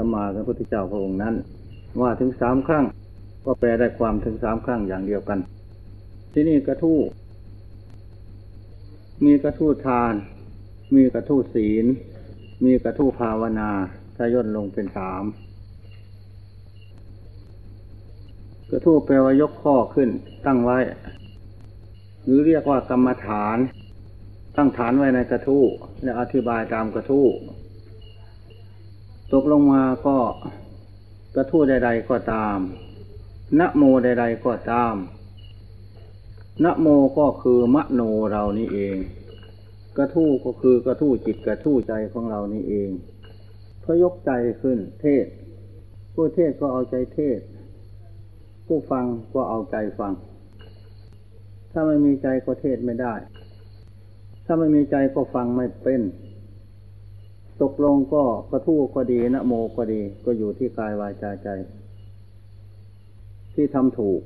สัมมาสัมพุทธเจ้าพระองค์นั้น ว่าถึงสามครั้ง ก็แปลได้ความถึงสามครั้งอย่างเดียวกัน ที่นี่กระทู้มีกระทู้ทาน มีกระทู้ศีล มีกระทู้ภาวนาถ้าย่นลงเป็นสามกระทู้แปลว่ายกข้อขึ้น ตั้งไว้ หรือเรียกว่ากรรมฐาน ตั้งฐานไว้ในกระทู้และอธิบายตามกระทู้ ตกลงมาก็กระทู้ใด ๆ ก็ตามนะโมใด ๆ ก็ตามนะโมก็คือมโนเรานี่เอง กระทู้ก็คือกระทู้จิตกระทู้ใจของเรานี่เองพอยกใจขึ้น เทศผู้เทศก็เอาใจเทศ ผู้ฟังก็เอาใจฟัง ถ้าไม่มีใจก็เทศไม่ได้ ถ้าไม่มีใจก็ฟังไม่เป็น ตกลงก็กระทู้ก็ดีนะโมก็ดี ก็อยู่ที่กายวาจาใจ ที่ทำถูก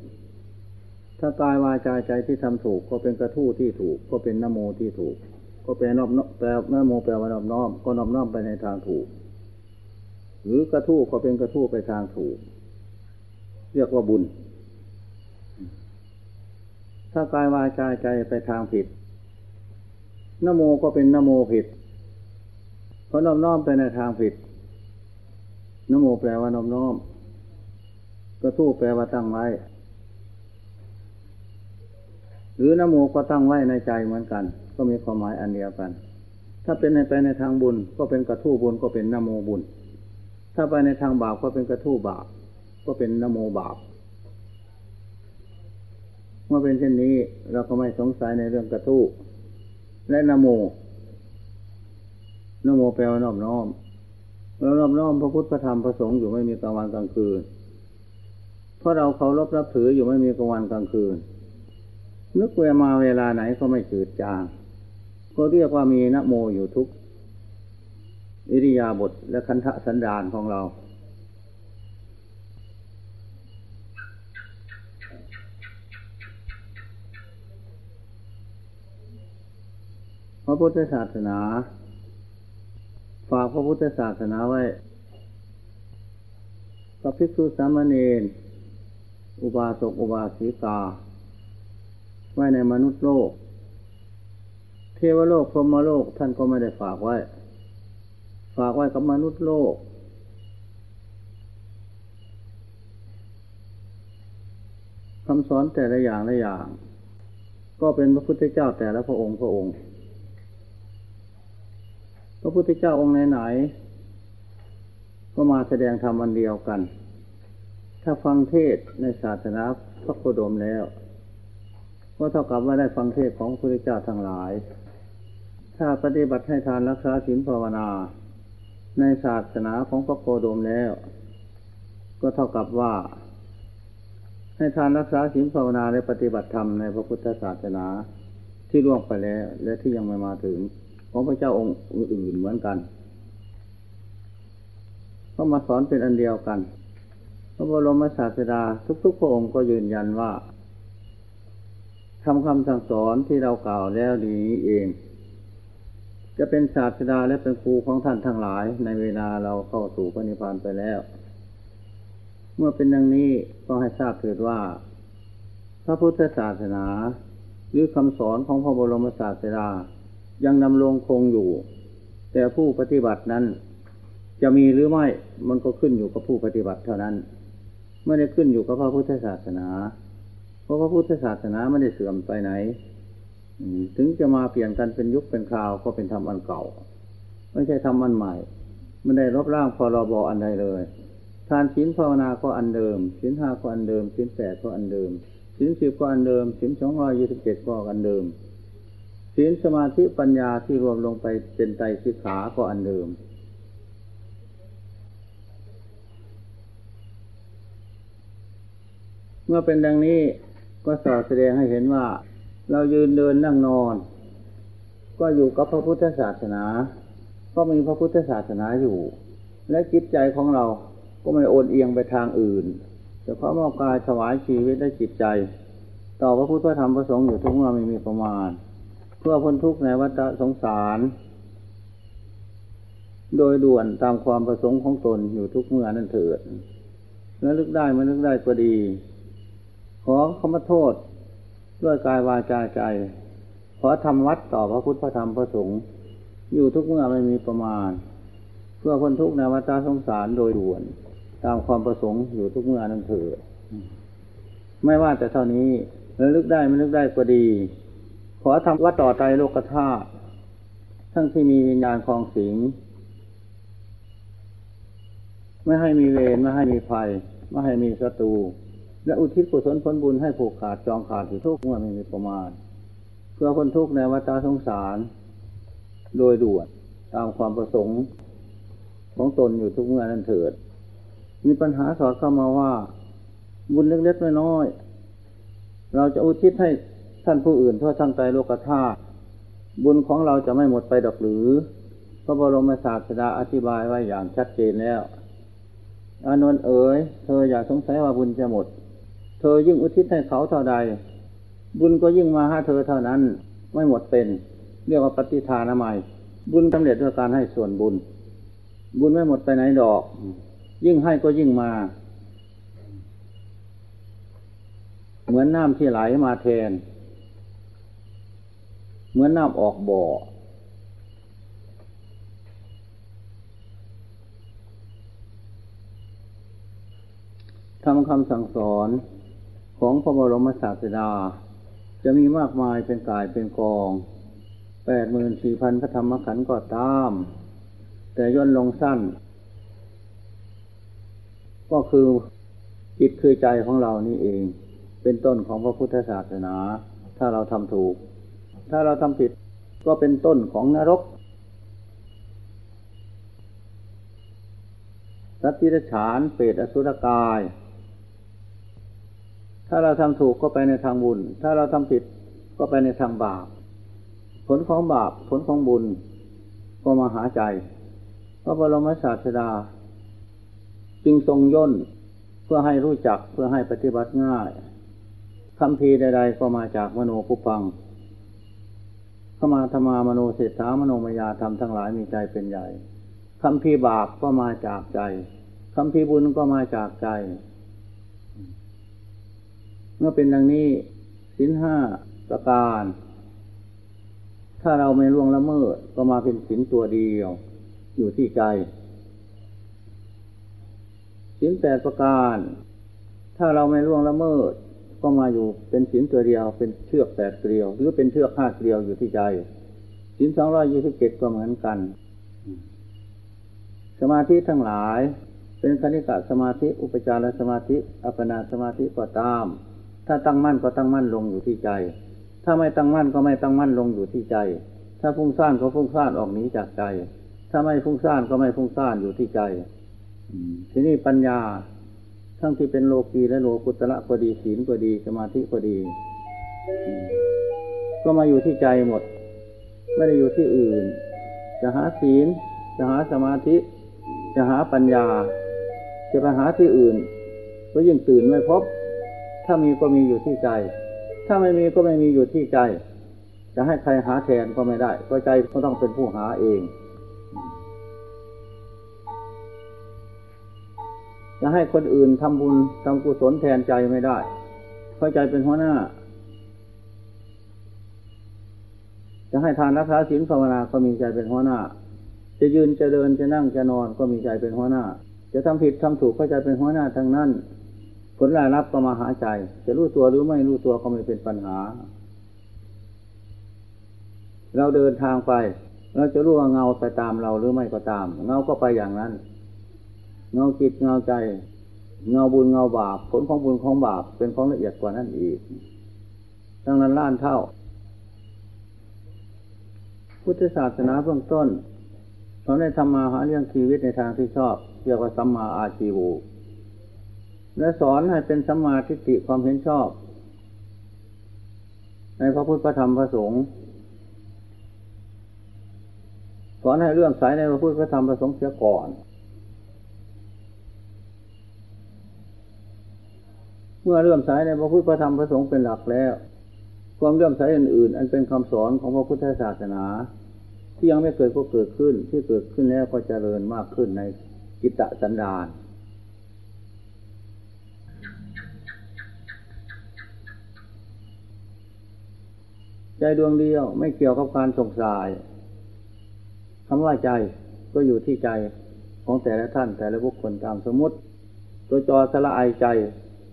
ถ้ากายวาจาใจที่ทำถูก ก็เป็นกระทู้ที่ถูก ก็เป็นนโมที่ถูก ก็แปลนอบแปลนโมแปลว่านอบน้อมก็นอบน้อมไปในทางถูก หรือกระทู้ก็เป็นกระทู้ไปทางถูก เรียกว่าบุญ ถ้ากายวาจาใจไปทางผิดนโมก็เป็นนโมผิด เพราะน้อบน้อมไปในทางผิดนโมแปลว่าน้อบน้อมกระทู้แปลว่าตั้งไว้ หรือนโมก็ตั้งไว้ในใจเหมือนกัน ก็มีความหมายอันเดียวกัน ถ้าเป็นในไปในทางบุญ ก็เป็นกระทู้บุญก็เป็นนโมบุญ ถ้าไปในทางบาปก็เป็นกระทู้บาปก็เป็นนโมบาปเมื่อเป็นเช่นนี้เราก็ไม่สงสัยในเรื่องกระทู้และนโม นโมแปลว่านอบน้อมเรานอบน้อมพระพุทธพระธรรมพระสงฆ์อยู่ไม่มีกลางวันกลางคืน เพราะเราเคารพรับถืออยู่ไม่มีกลางวันกลางคืน นึกเวมาเวลาไหนก็ไม่จืดจาง ก็เรียกว่ามีนโมอยู่ทุกอิริยาบถและคันธสันดานของเราพระพุทธศาสนา ฝากพระพุทธศาสนาไว้กับภิกษุสามเณรอุบาสกอุบาสิกา ไว้ในมนุษย์โลก เทวโลกพรหมโลกท่านก็ไม่ได้ฝากไว้ ฝากไว้กับมนุษย์โลก คำสอนแต่ละอย่างละอย่าง ก็เป็นพระพุทธเจ้าแต่ละพระองค์พระองค์ พระพุทธเจ้าองค์ไหนๆก็มาแสดงธรรมอันเดียวกัน ถ้าฟังเทศในศาสนาพระโคดมแล้ว ก็เท่ากับว่าได้ฟังเทศของพระพุทธเจ้าทั้งหลาย ถ้าปฏิบัติให้ทานรักษาศีลภาวนา ในศาสนาของพระโคดมแล้ว ก็เท่ากับว่า ให้ทานรักษาศีลภาวนาและปฏิบัติธรรมในพระพุทธศาสนาที่ล่วงไปแล้ว และที่ยังไม่มาถึง ของพระเจ้าองค์อื่นเหมือนกันก็มาสอนเป็นอันเดียวกัน พระบรมศาสดาทุกๆพระองค์ก็ยืนยันว่าทำคำสั่งสอนที่เรากล่าวแล้วนี้เอง จะเป็นศาสดาและเป็นครูของท่านทั้งหลาย ในเวลาเราเข้าสู่พระนิพพานไปแล้ว เมื่อเป็นดังนี้ก็ให้ทราบเถิดว่า พระพุทธศาสนา หรือคำสอนของพระบรมศาสดา ยังดำรงคงอยู่ แต่ผู้ปฏิบัตินั้น จะมีหรือไม่มันก็ขึ้นอยู่กับผู้ปฏิบัติเท่านั้น ไม่ได้ขึ้นอยู่กับพระพุทธศาสนา เพราะพระพุทธศาสนาไม่ได้เสื่อมไปไหนถึงจะมาเปลี่ยนกันเป็นยุคเป็นคราวก็เป็นธรรมอันเก่า ไม่ใช่ธรรมอันใหม่ไม่ได้รบร่างพรบอันใดเลยทานศีลภาวนาก็อันเดิมศีลห้าก็อันเดิมศีลแปดก็อันเดิมศีลสิบก็อันเดิมศีลสองร้อยยี่สิบเจ็ดก็อันเดิม ศีลสมาธิปัญญาที่รวมลงไปเป็นใจสิกขาก็อันเดิม เมื่อเป็นดังนี้ก็สอดแสดงให้เห็นว่า เรายืนเดินนั่งนอน ก็อยู่กับพระพุทธศาสนา ก็มีพระพุทธศาสนาอยู่ และจิตใจของเราก็ไม่โอนเอียงไปทางอื่นแต่เพราะมอบกายถวายชีวิตและจิตใจ ต่อพระพุทธธรรมประสงค์อยู่ทุกเมื่อไม่มีประมาณ เพื่อพ้นทุกข์ในวัฏสงสาร โดยด่วนตามความประสงค์ของตนอยู่ทุกเมื่อนั่นเถิดแล้วลึกได้มันลึกได้ก็ดี ขอขมาโทษ ด้วยกายวาจาใจ ขอทำวัดต่อพระพุทธพระธรรมพระสงฆ์อยู่ทุกเมื่อไม่มีประมาณ เพื่อคนทุกข์ในวัฏสงสารโดยด่วน ตามความประสงค์อยู่ทุกเมื่อนั่นเถิดไม่ว่าแต่เท่านี้ระลึกได้ไม่ลึกได้ก็ดี ขอทำวัดต่อใจโลกธาตุทั้งที่มีวิญญาณคลองสิงไม่ให้มีเวรไม่ให้มีภัย ไม่ให้มีศัตรู และอุทิศกุศลผลบุญให้ผูกขาดจองขาดอยู่ทุกเมื่อไม่มีประมาณ เพื่อคนทุกข์ในวัฏสงสาร โดยด่วนตามความประสงค์ของตนอยู่ทุกเมื่อนั้นเถิด มีปัญหาสอดเข้ามาว่า บุญเล็กๆน้อยๆเราจะอุทิศให้ ท่านผู้อื่นทั่วทั้งใจโลกธาตุบุญของเราจะไม่หมดไปดอกหรือ พระบรมศาสดาอธิบายไว้อย่างชัดเจนแล้ว อานนท์เอ๋ย เธออย่าสงสัยว่าบุญจะหมด เธอยิ่งอุทิศให้เขาเท่าใด บุญก็ยิ่งมาหาเธอเท่านั้น ไม่หมดเป็น เรียกว่าปฏิทานามัย บุญสำเร็จด้วยการให้ส่วนบุญ บุญไม่หมดไปไหนดอก ยิ่งให้ก็ยิ่งมา เหมือนน้ำที่ไหลมาแทน เหมือนน้ำออกบ่อ ทำคำสั่งสอนของพระบรมศาสดา จะมีมากมายเป็นกายเป็นกอง แปดหมื่นสี่พันพระธรรมขันธ์ก็ตาม แต่ย่นลงสั้น ก็คือจิตคือใจของเรานี่เอง เป็นต้นของพระพุทธศาสนา ถ้าเราทำถูก ถ้าเราทำผิดก็เป็นต้นของนรก สัตว์ที่ฉานเปรตอสุรกาย ถ้าเราทำถูกก็ไปในทางบุญ ถ้าเราทำผิดก็ไปในทางบาป ผลของบาป ผลของบุญ ก็มาหาใจ พระบรมศาสดา จึงทรงย่นเพื่อให้รู้จักเพื่อให้ปฏิบัติง่ายคำพีใดๆก็มาจากมโนภุพัง ขมาธรรมามโนเศรษฐามโนมยาธรรมทั้งหลายมีใจเป็นใหญ่คำพีบาปก็มาจากใจคำพีบุญก็มาจากใจ เมื่อเป็นดังนี้สินห้าประการ ถ้าเราไม่ล่วงละเมิดก็มาเป็นสินตัวเดียว อยู่ที่ใจสินแปดประการ ถ้าเราไม่ล่วงละเมิด ก็มาอยู่เป็นศีลตัวเดียว เป็นเชือกแปดเกลียว หรือเป็นเชือกห้าเกลียวอยู่ที่ใจศีลสองร้อยยี่สิบเจ็ดก็เหมือนกัน สมาธิทั้งหลาย เป็นคณิกะสมาธิอุปจารสมาธิ อัปนาสมาธิก็ตาม ถ้าตั้งมั่นก็ตั้งมั่นลงอยู่ที่ใจ ถ้าไม่ตั้งมั่นก็ไม่ตั้งมั่นลงอยู่ที่ใจ ถ้าฟุ้งซ่านก็ฟุ้งซ่านออกหนีจากใจ ถ้าไม่ฟุ้งซ่านก็ไม่ฟุ้งซ่านอยู่ที่ใจทีนี้ปัญญา ทั้งที่เป็นโลกีและโลกุตระก็ดีศีลก็ดีสมาธิก็ดี ก็มาอยู่ที่ใจหมด ไม่ได้อยู่ที่อื่น จะหาศีล จะหาสมาธิ จะหาปัญญา จะไปหาที่อื่น ก็ยิ่งตื่นไม่พบ ถ้ามีก็มีอยู่ที่ใจ ถ้าไม่มีก็ไม่มีอยู่ที่ใจ จะให้ใครหาแทนก็ไม่ได้ก็ใจก็ต้องเป็นผู้หาเอง จะให้คนอื่นทำบุญทำกุศลแทนใจไม่ได้เพราะใจเป็นหัวหน้า จะให้ทานรักษาศีลภาวนาก็มีใจเป็นหัวหน้า จะยืนจะเดินจะนั่งจะนอนก็มีใจเป็นหัวหน้า จะทำผิดทำถูกก็ใจเป็นหัวหน้าทั้งนั้น ผลรายรับก็มาหาใจ จะรู้ตัวหรือไม่รู้ตัวก็ไม่เป็นปัญหา เราเดินทางไป เราจะรู้ว่าเงาไปตามเราหรือไม่ก็ตาม เงาก็ไปอย่างนั้น เงาจิตเงาใจ เงาบุญเงาบาป ผลของบุญของบาปเป็นของละเอียดกว่านั้นอีกดังนั้นล้านเท่า พุทธศาสนาเบื้องต้นเขาได้ทำมาหาเรื่องชีวิตในทางที่ชอบเรียกว่าสัมมาอาชีวและสอนให้เป็นสัมมาทิฏฐิความเห็นชอบ ในพระพุทธธรรมพระสงฆ์สอนให้เรื่องสายในพระพุทธธรรมพระสงฆ์เสียก่อน เมื่อเรื่อมสายในพระพุทธธรรมพระสงฆ์เป็นหลักแล้ว ความเรื่อมสายอื่นๆ อันเป็นคำสอนของพระพุทธศาสนา ที่ยังไม่เกิดก็เกิดขึ้น ที่เกิดขึ้นแล้วก็เจริญมากขึ้นในจิตตสันดานใจดวงเดียวไม่เกี่ยวกับการส่งสายคำว่าใจก็อยู่ที่ใจของแต่ละท่านแต่ละบุคคลตามสมมติ ตัวจอสละไอใจ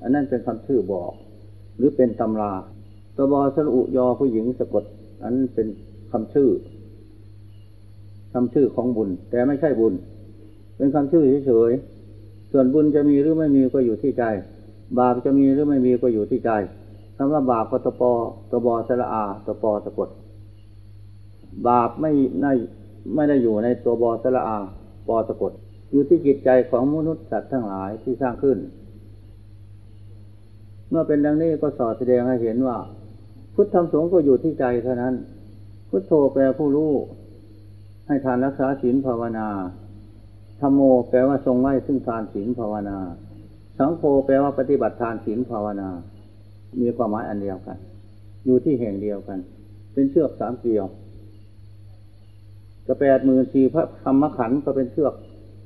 อันนั้นเป็นคำชื่อบอก หรือเป็นตำราตบอสรุยอผู้หญิงสะกด อันเป็นคำชื่อคำชื่อของบุญ แต่ไม่ใช่บุญ เป็นคำชื่อเฉยๆ ส่วนบุญจะมีหรือไม่มีก็อยู่ที่ใจ บาปจะมีหรือไม่มีก็อยู่ที่ใจคำว่าบาปก็ตปอตบอสระอาตปอสะกด บาปไม่ได้ไม่ได้อยู่ในตัวบอสระอาปอสะกด อยู่ที่จิตใจของมนุษย์สัตว์ทั้งหลายที่สร้างขึ้น เมื่อเป็นดังนี้ก็สอดแสดงให้เห็นว่า พุทธธรรมสงฆ์ก็อยู่ที่ใจเท่านั้น พุทโธแปลผู้รู้ ให้ทานรักษาศีลภาวนาธรรมโมแปลว่าทรงไว้ซึ่งทานศีลภาวนา สังโฆแปลว่าปฏิบัติทานศีลภาวนา มีความหมายอันเดียวกัน อยู่ที่แห่งเดียวกัน เป็นเชือกสามเกลียวจะแปดหมื่นสี่พระธรรมขันธ์ก็เป็นเชือก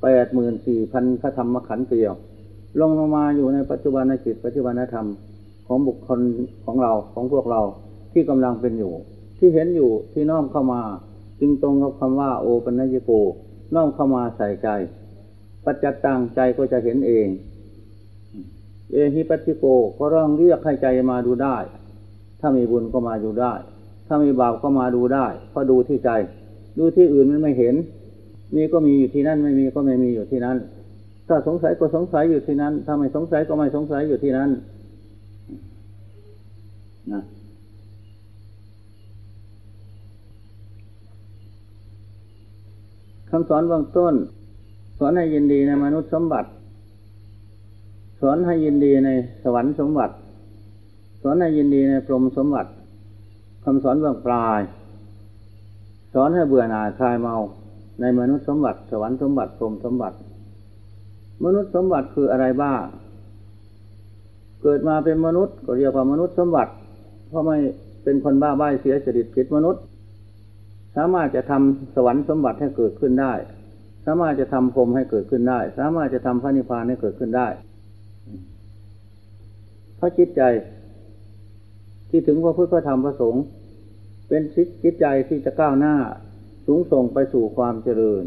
แปดหมื่นสี่พันพระธรรมขันธ์เกลียว ลงลงมาอยู่ในปัจจุบันในจิตปัจจุบันธรรมของบุคคลของเราของพวกเราที่กำลังเป็นอยู่ ที่เห็นอยู่ที่น้อมเข้ามา จึงตรงกับคำว่าโอปัญญโกน้อมเข้ามาใส่ใจ ปัจจัตตังใจก็จะเห็นเอง เอหิปัจิโกก็ร้องเรียกให้ใจมาดูได้ ถ้ามีบุญก็มาดูได้ ถ้ามีบาปก็มาดูได้เพราะดูที่ใจ ดูที่อื่นมันไม่เห็น มีก็มีอยู่ที่นั่นไม่มีก็ไม่มีอยู่ที่นั่น ถ้าสงสัยก็สงสัยอยู่ที่นั้น ถ้าไม่สงสัยก็ไม่สงสัยอยู่ที่นั้นนะคำสอนเบื้องต้น สอนให้ยินดีในมนุษย์สมบัติ สอนให้ยินดีในสวรรค์สมบัติ สอนให้ยินดีในพรหมสมบัติคำสอนเบื้องปลาย สอนให้เบื่อหน่ายคลายเมาในมนุษย์สมบัติ สวรรค์สมบัติพรหมสมบัติ มนุษย์สมบัติคืออะไรบ้าง เกิดมาเป็นมนุษย์ก็เรียกว่ามนุษย์สมบัติ เพราะไม่เป็นคนบ้าใบ้เสียจริตผิดมนุษย์ สามารถจะทำสวรรค์สมบัติให้เกิดขึ้นได้ สามารถจะทำพรมให้เกิดขึ้นได้ สามารถจะทำพระนิพพานให้เกิดขึ้นได้เพราะจิตใจ ที่ถึงพระพุทธธรรมพระสงฆ์เป็นจิตใจที่จะก้าวหน้าสูงส่งไปสู่ความเจริญ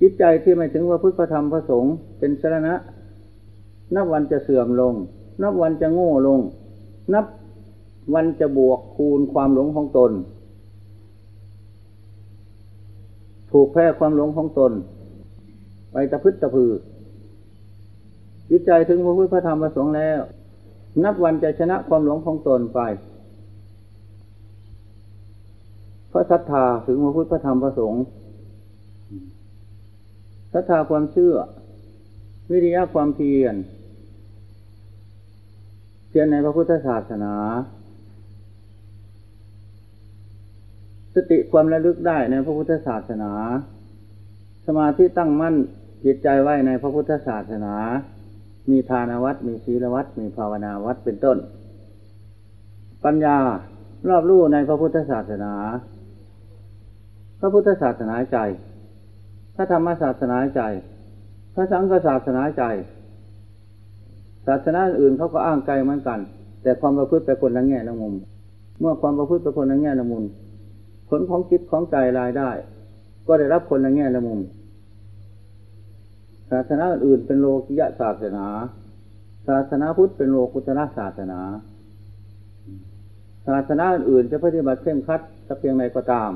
จิตใจที่ไม่ถึงพระพุทธธรรมพระสงฆ์เป็นสรณะ นับวันจะเสื่อมลง นับวันจะโง่ลง นับวันจะบวกคูณความหลงของตน ถูกแพ้ความหลงของตน ไปตะพึดตะพือจิตใจถึงพระพุทธธรรมพระสงฆ์แล้ว นับวันจะชนะความหลงของตนไปเพราะศรัทธาถึงพระพุทธธรรมพระสงฆ์ ศรัทธาความเชื่อ วิริยะความเพียรเพียรในพระพุทธศาสนา สติความระลึกได้ในพระพุทธศาสนา สมาธิตั้งมั่นจิตใจไว้ในพระพุทธศาสนา มีทานวัดมีศีลวัดมีภาวนาวัดเป็นต้น ปัญญารอบรู้ในพระพุทธศาสนา พระพุทธศาสนาใจ พระธรรมศาสนาใจ พระสังฆศาสนาใจ ศาสนาอื่นเขาก็อ้างไกลเหมือนกัน แต่ความประพฤติไปคนละแง่ละมุม เมื่อความประพฤติไปคนละแง่ละมุม ผลของจิตของใจรายได้ ก็ได้รับคนละแง่ละมุม ศาสนาอื่นเป็นโลกิยะศาสนา ศาสนาพุทธเป็นโลกุตระศาสนา ศาสนาอื่นจะปฏิบัติเข้มขัดสักเพียงใดก็ตาม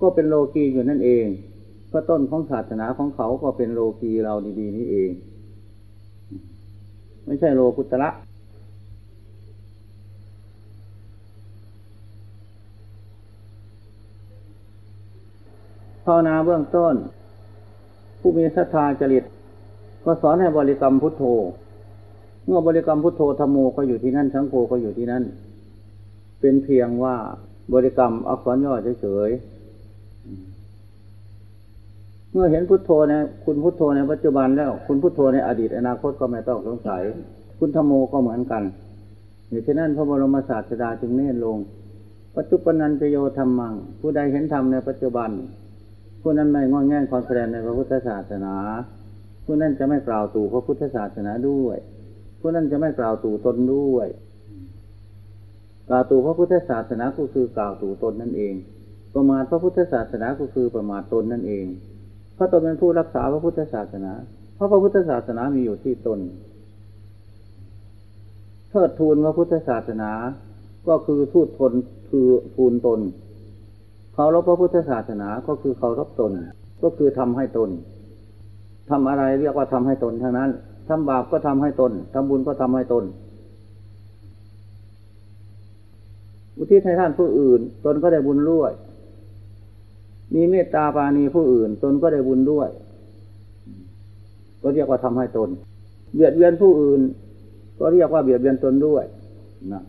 ก็เป็นโลกีอยู่นั่นเอง เพระต้นของศาสนาของเขาก็เป็นโลกีเราดีๆนี้เอง ไม่ใช่โลกุตระภาวนาเบื้องต้น ผู้มีศรัทธาจริต ก็สอนให้บริกรรมพุทโธ เมื่อบริกรรมพุทโธธรรมโมก็อยู่ที่นั่นสังโฆก็อยู่ที่นั่น เป็นเพียงว่าบริกรรมอักษรย่อเฉยๆ เมื่อเห็นพุทโธในคุณพุทโธในปัจจุบันแล้ว คุณพุทโธในอดีตอนาคตก็ไม่ต้องสงสัย คุณธรรมโมก็เหมือนกันเหตุฉะนั้นพระบรมศาสดาจึงเน้นลง ปัจจุบันนันจโยธรรมัง ผู้ใดเห็นธรรมในปัจจุบัน ผู้นั้นไม่งอนแง่ความแสดงในพระพุทธศาสนา ผู้นั้นจะไม่กล่าวตู่พระพุทธศาสนาด้วย ผู้นั้นจะไม่กล่าวตู่ตนด้วยกล่าวตู่พระพุทธศาสนาก็คือกล่าวตู่ตนนั่นเอง ประมาทพระพุทธศาสนาก็คือประมาทตนนั่นเอง เพราะตนเป็นผู้รักษาพระพุทธศาสนา เพราะพระพุทธศาสนามีอยู่ที่ตนเทิดทูนพระพุทธศาสนา ก็คือทูตทนคือทูลตนเคารพพระพุทธศาสนาก็คือเคารพตน ก็คือทำให้ตนทำอะไรเรียกว่าทำให้ตนทั้งนั้นทำบาปก็ทำให้ตนทำบุญก็ทำให้ตน อุทิศให้ท่านผู้อื่น ตนก็ได้บุญด้วย มีเมตตาปาณีผู้อื่น ตนก็ได้บุญด้วย ก็เรียกว่าทำให้ตน เบียดเบียนผู้อื่น ก็เรียกว่าเบียดเบียนตนด้วยนะ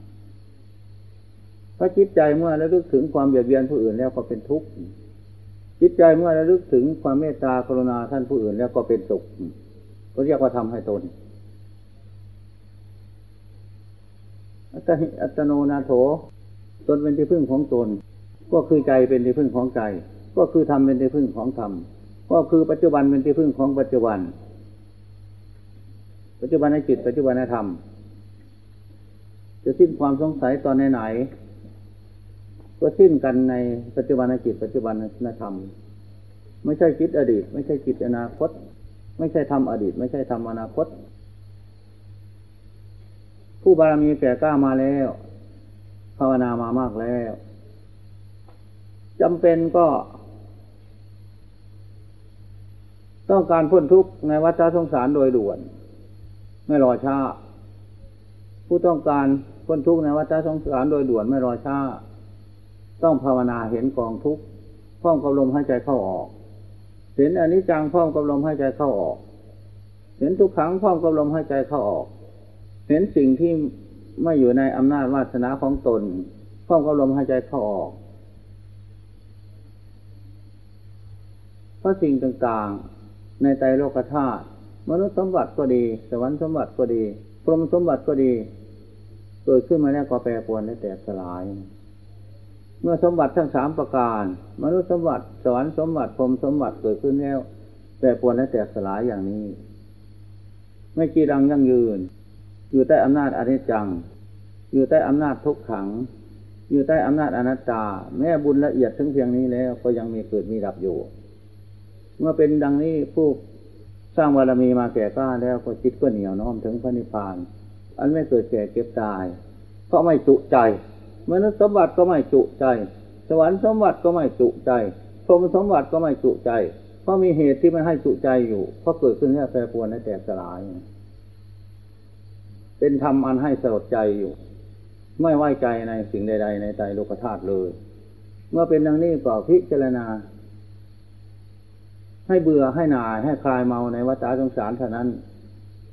พระจิตใจเมื่อระลึกถึงความเบียดเบียนผู้อื่นแล้วก็เป็นทุกข์จิตใจเมื่อระลึกถึงความเมตตากรุณาท่านผู้อื่นแล้วก็เป็นสุขก็เรียกว่าทำให้ตน อัตอัตโนนาโถ ตนเป็นที่พึ่งของตน ก็คือใจเป็นที่พึ่งของใจ ก็คือธรรมเป็นที่พึ่งของธรรมก็คือปัจจุบันเป็นที่พึ่งของปัจจุบัน ปัจจุบันในจิตปัจจุบันในธรรมจะสิ้นความสงสัยตอนไหนก็สิ้นกันในปัจจุบันในจิต ปัจจุบันในธรรมไม่ใช่คิดอดีต ไม่ใช่คิดอนาคต ไม่ใช่ทำอดีต ไม่ใช่ทำอนาคต ผู้บารมีแก่กล้ามาแล้วภาวนามามากแล้วจำเป็นก็ ต้องการพ้นทุกข์ในวัฏสงสารโดยด่วน ไม่รอช้า ผู้ต้องการพ้นทุกข์ในวัฏสงสารโดยด่วนไม่รอช้า ต้องภาวนาเห็นกองทุกข์พร้อมกับลมหายใจเข้าออก เห็นอนิจจังพร้อมกับลมหายใจเข้าออก เห็นทุกขังพร้อมกับลมหายใจเข้าออก เห็นสิ่งที่ไม่อยู่ในอำนาจวาสนาของตนพร้อมกับลมหายใจเข้าออกเพราะสิ่งต่างๆ ในใจโลกธาตุมนุษย์สมบัติก็ดี สวรรค์สมบัติก็ดีพรหมสมบัติก็ดี เกิดขึ้นมาแล้วก็แปรปรวนและแตกสลาย เมื่อสมบัติทั้งสามประการ มนุษย์สมบัติ สวรรค์สมบัติพรหมสมบัติเกิดขึ้นแล้วแต่ปรวนและแตกสลายอย่างนี้ ไม่กีรังยั่งยืน อยู่ใต้อำนาจอนิจจัง อยู่ใต้อำนาจทุกขัง อยู่ใต้อำนาจอนัตตา แม้บุญละเอียดถึงเพียงนี้แล้วก็ยังมีเกิดมีดับอยู่ เมื่อเป็นดังนี้ผู้สร้างบารมีมาแก่กล้าแล้วก็จิตก็เหนียวน้อมถึงพระนิพพาน อันไม่เกิดแก่เก็บตายเพราะไม่จุใจมนุษย์สมบัติก็ไม่จุใจ สวรรค์สมบัติก็ไม่จุใจพรหมสมบัติก็ไม่จุใจ เพราะมีเหตุที่มันให้จุใจอยู่เพราะเกิดขึ้นแค่แปรปรวนและแตกสลาย เป็นธรรมอันให้สลดใจอยู่ ไม่ไว้ใจในสิ่งใด ๆ ในใจโลกธาตุเลย เมื่อเป็นดังนี้ก็พิจารณา ให้เบื่อให้หน่ายให้คลายเมาในวัฏสงสารเท่านั้น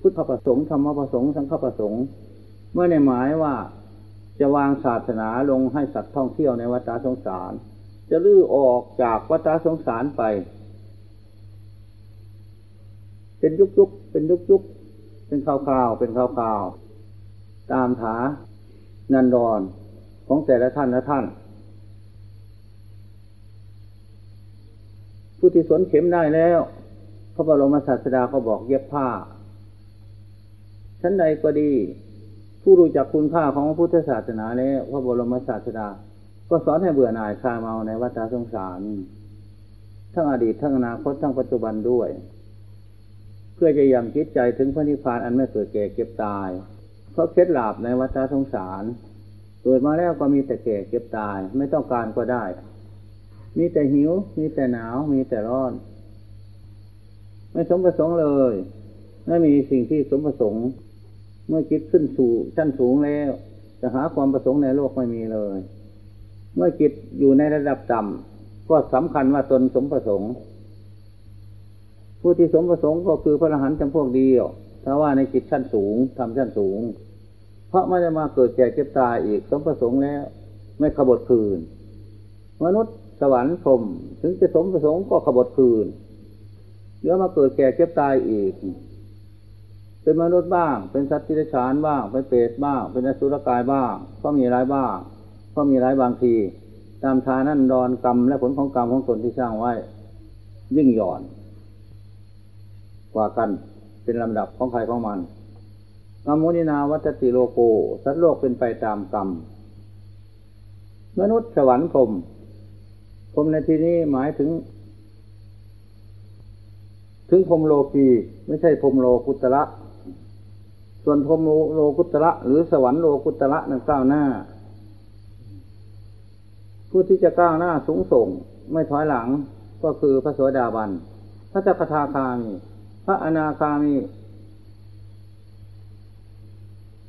พุทธประสงค์ธรรมประสงค์สังฆประสงค์ เมื่อในหมายว่าจะวางศาสนาลงให้สัตว์ท่องเที่ยวในวัฏสงสาร จะลื้อออกจากวัฏสงสารไป เป็นยุกยุกเป็นยุกยุกเป็นข่าวข่าวเป็นข่าวข่าวตามถานันดอนของแต่ละท่านละท่าน ผู้ที่สนเข็มได้แล้วพระบรมศาสดาเขาบอกเย็บผ้าชั้นใดก็ดี ผู้รู้จักคุณค่าของพระพุทธศาสนาแล้วพระบรมศาสดา ก็สอนให้เบื่อหน่ายคลายเมาในวัฏสงสาร ทั้งอดีตทั้งอนาคตทั้งปัจจุบันด้วย เพื่อจะยังจิตใจถึงพระนิพพานอันไม่เกิดแก่เก็บตาย เพราะเคล็ดลับในวัฏสงสารเกิดมาแล้วก็มีแต่แก่เก็บตาย ไม่ต้องการก็ได้ มีแต่หิว มีแต่หนาว มีแต่ร้อน ไม่สมประสงค์เลยไม่มีสิ่งที่สมประสงค์ เมื่อจิตขึ้นสู่ชั้นสูงแล้ว จะหาความประสงค์ในโลกไม่มีเลย เมื่อจิตอยู่ในระดับต่ำก็สำคัญว่าตนสมประสงค์ ผู้ที่สมประสงค์ก็คือพระอรหันต์จำพวกเดียวถ้าว่าในจิตชั้นสูงทำชั้นสูง เพราะไม่ได้มาเกิดแก่เก็บตายอีกสมประสงค์แล้ว ไม่ขบฏคืน มนุษย์ สวรรค์พรมถึงจะสมประสงค์ก็ขบฏคืนเดี๋ยวมาเกิดแก่เก็บตายอีก เป็นมนุษย์บ้าง เป็นสัตว์ที่ได้ฉานบ้าง เป็นเปรตบ้าง เป็นอสุรกายบ้าง ก็มีร้ายบ้าง ก็มีร้ายบางที ตามทานั่นดอนกรรมและผลของกรรมของตนที่สร้างไว้ ยิ่งหย่อน กว่ากันเป็นลำดับของใครของมันกรรมุนินาวัตติโลโก สัตว์โลกเป็นไปตามกรรม มนุษย์สวรรค์พรม พรมในที่นี้หมายถึง ถึงพรมโลกีไม่ใช่พรมโลกุตระส่วนพรมโลกุตระหรือสวรรค์โลกุตระนั้นก้าวหน้า ผู้ที่จะก้าวหน้าสูงส่งไม่ถอยหลังก็คือพระโสดาบัน พระจักทาคามี พระอนาคามี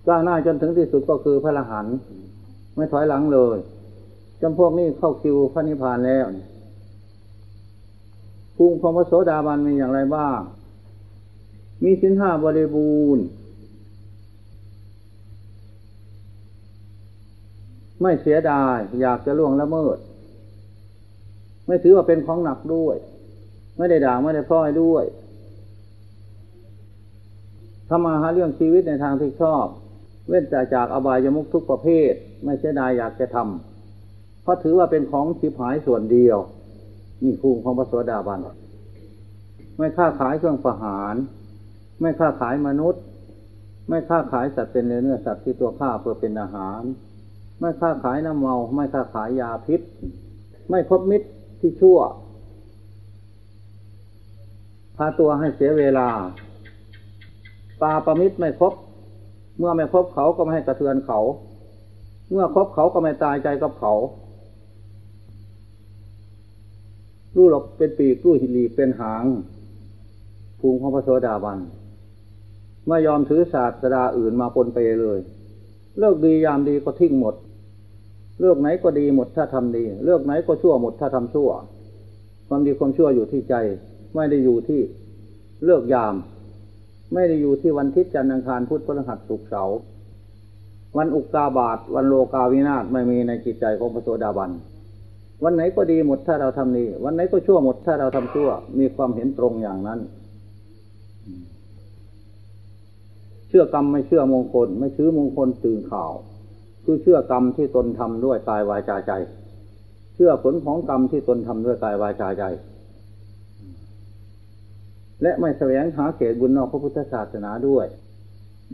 ก้าวหน้าจนถึงที่สุดก็คือพระละหันไม่ถอยหลังเลย จำพวกนี้เข้าคิวพระนิพพานแล้วภูมิของพระโสดาบันมีอย่างไรบ้าง มีสินห้าบริบูรณ์ ไม่เสียดาย อยากจะล่วงละเมิด ไม่ถือว่าเป็นของหนักด้วย ไม่ได้ด่างไม่ได้พร้อยด้วยทำมาหาเรื่องชีวิตในทางที่ชอบ เว้นจากจากอบายมุกทุกประเภท ไม่เสียดายอยากจะทำ เพราะถือว่าเป็นของชิบหายส่วนเดียว นี่ภูมิของพระโสดาบันไม่ค้าขายเครื่องประหาร ไม่ค้าขายมนุษย์ ไม่ค้าขายสัตว์เป็นเนื้อสัตว์ที่ตัวฆ่าเพื่อเป็นอาหาร ไม่ค้าขายน้ำเมา ไม่ค้าขายยาพิษ ไม่คบมิตรที่ชั่วพาตัวให้เสียเวลาปาประมิตรไม่ครบ เมื่อไม่ครบเขาก็ไม่ให้กระเทือนเขา เมื่อครบเขาก็ไม่ตายใจกับเขา รู้หรอกเป็นปีกรู้หิลีเป็นหางภูมิของพระโสดาบันไม่ยอมถือศาสตราอื่นมาปนไปเลย เลิกดียามดีก็ทิ้งหมด เลือกไหนก็ดีหมดถ้าทำดี เลือกไหนก็ชั่วหมดถ้าทำชั่ว ความดีความชั่วอยู่ที่ใจ ไม่ได้อยู่ที่เลือกยาม ไม่ได้อยู่ที่วันทิศจันทร์อังคารพุธพฤหัสศุกร์เสาร์วันอุกกาบาตวันโลกาวินาศไม่มีในจิตใจของพระโสดาบัน วันไหนก็ดีหมดถ้าเราทำดี วันไหนก็ชั่วหมดถ้าเราทำชั่ว มีความเห็นตรงอย่างนั้น เชื่อกรรมไม่เชื่อมงคล ไม่ชื้อมงคลตื่นข่าว คือเชื่อกรรมที่ตนทำด้วยกายวาจาใจ เชื่อผลของกรรมที่ตนทำด้วยกายวาจาใจ และไม่แสวงหาเกศบุญนอกพระพุทธศาสนาด้วย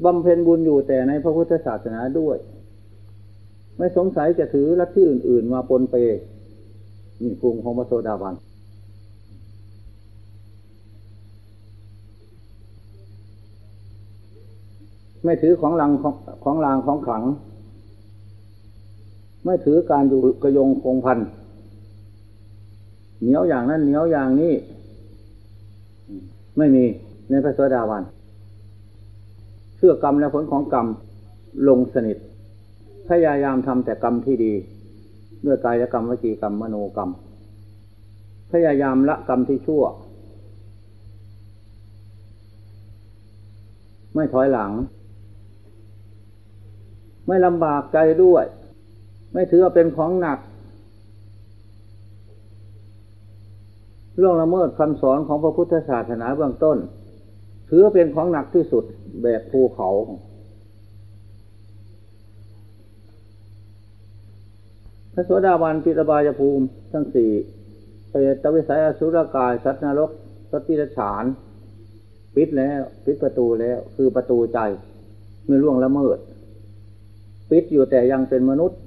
บำเพ็ญบุญอยู่แต่ในพระพุทธศาสนาด้วย ไม่สงสัยจะถือลัทธิอื่น ๆ มาปนเป นี่ภูมิของพระโสดาบันไม่ถือของลังของของลางของขัง ไม่ถือการอยู่กระยงคงพันเหนียวอย่างนั้นเหนียวอย่างนี้ไม่มีในพระโสดาบันเชื่อกรรมและผลของกรรมลงสนิทพยายามทำแต่กรรมที่ดี ด้วยกายกรรมวจีกรรมมโนกรรม พยายามละกรรมที่ชั่ว ไม่ถอยหลัง ไม่ลำบากใจด้วย ไม่ถือว่าเป็นของหนัก เรื่องละเมิดคำสอนของพระพุทธศาสนาเบื้องต้น ถือเป็นของหนักที่สุดแบบภูเขา พระโสดาบันปิตบายภูมิทั้งสี่เปรตวิสัยอสุรกายสัตว์นรกสติรฉานปิดแล้วปิดประตูแล้วคือประตูใจไม่ล่วงละเมิด ปิดอยู่แต่ยังเป็นมนุษย์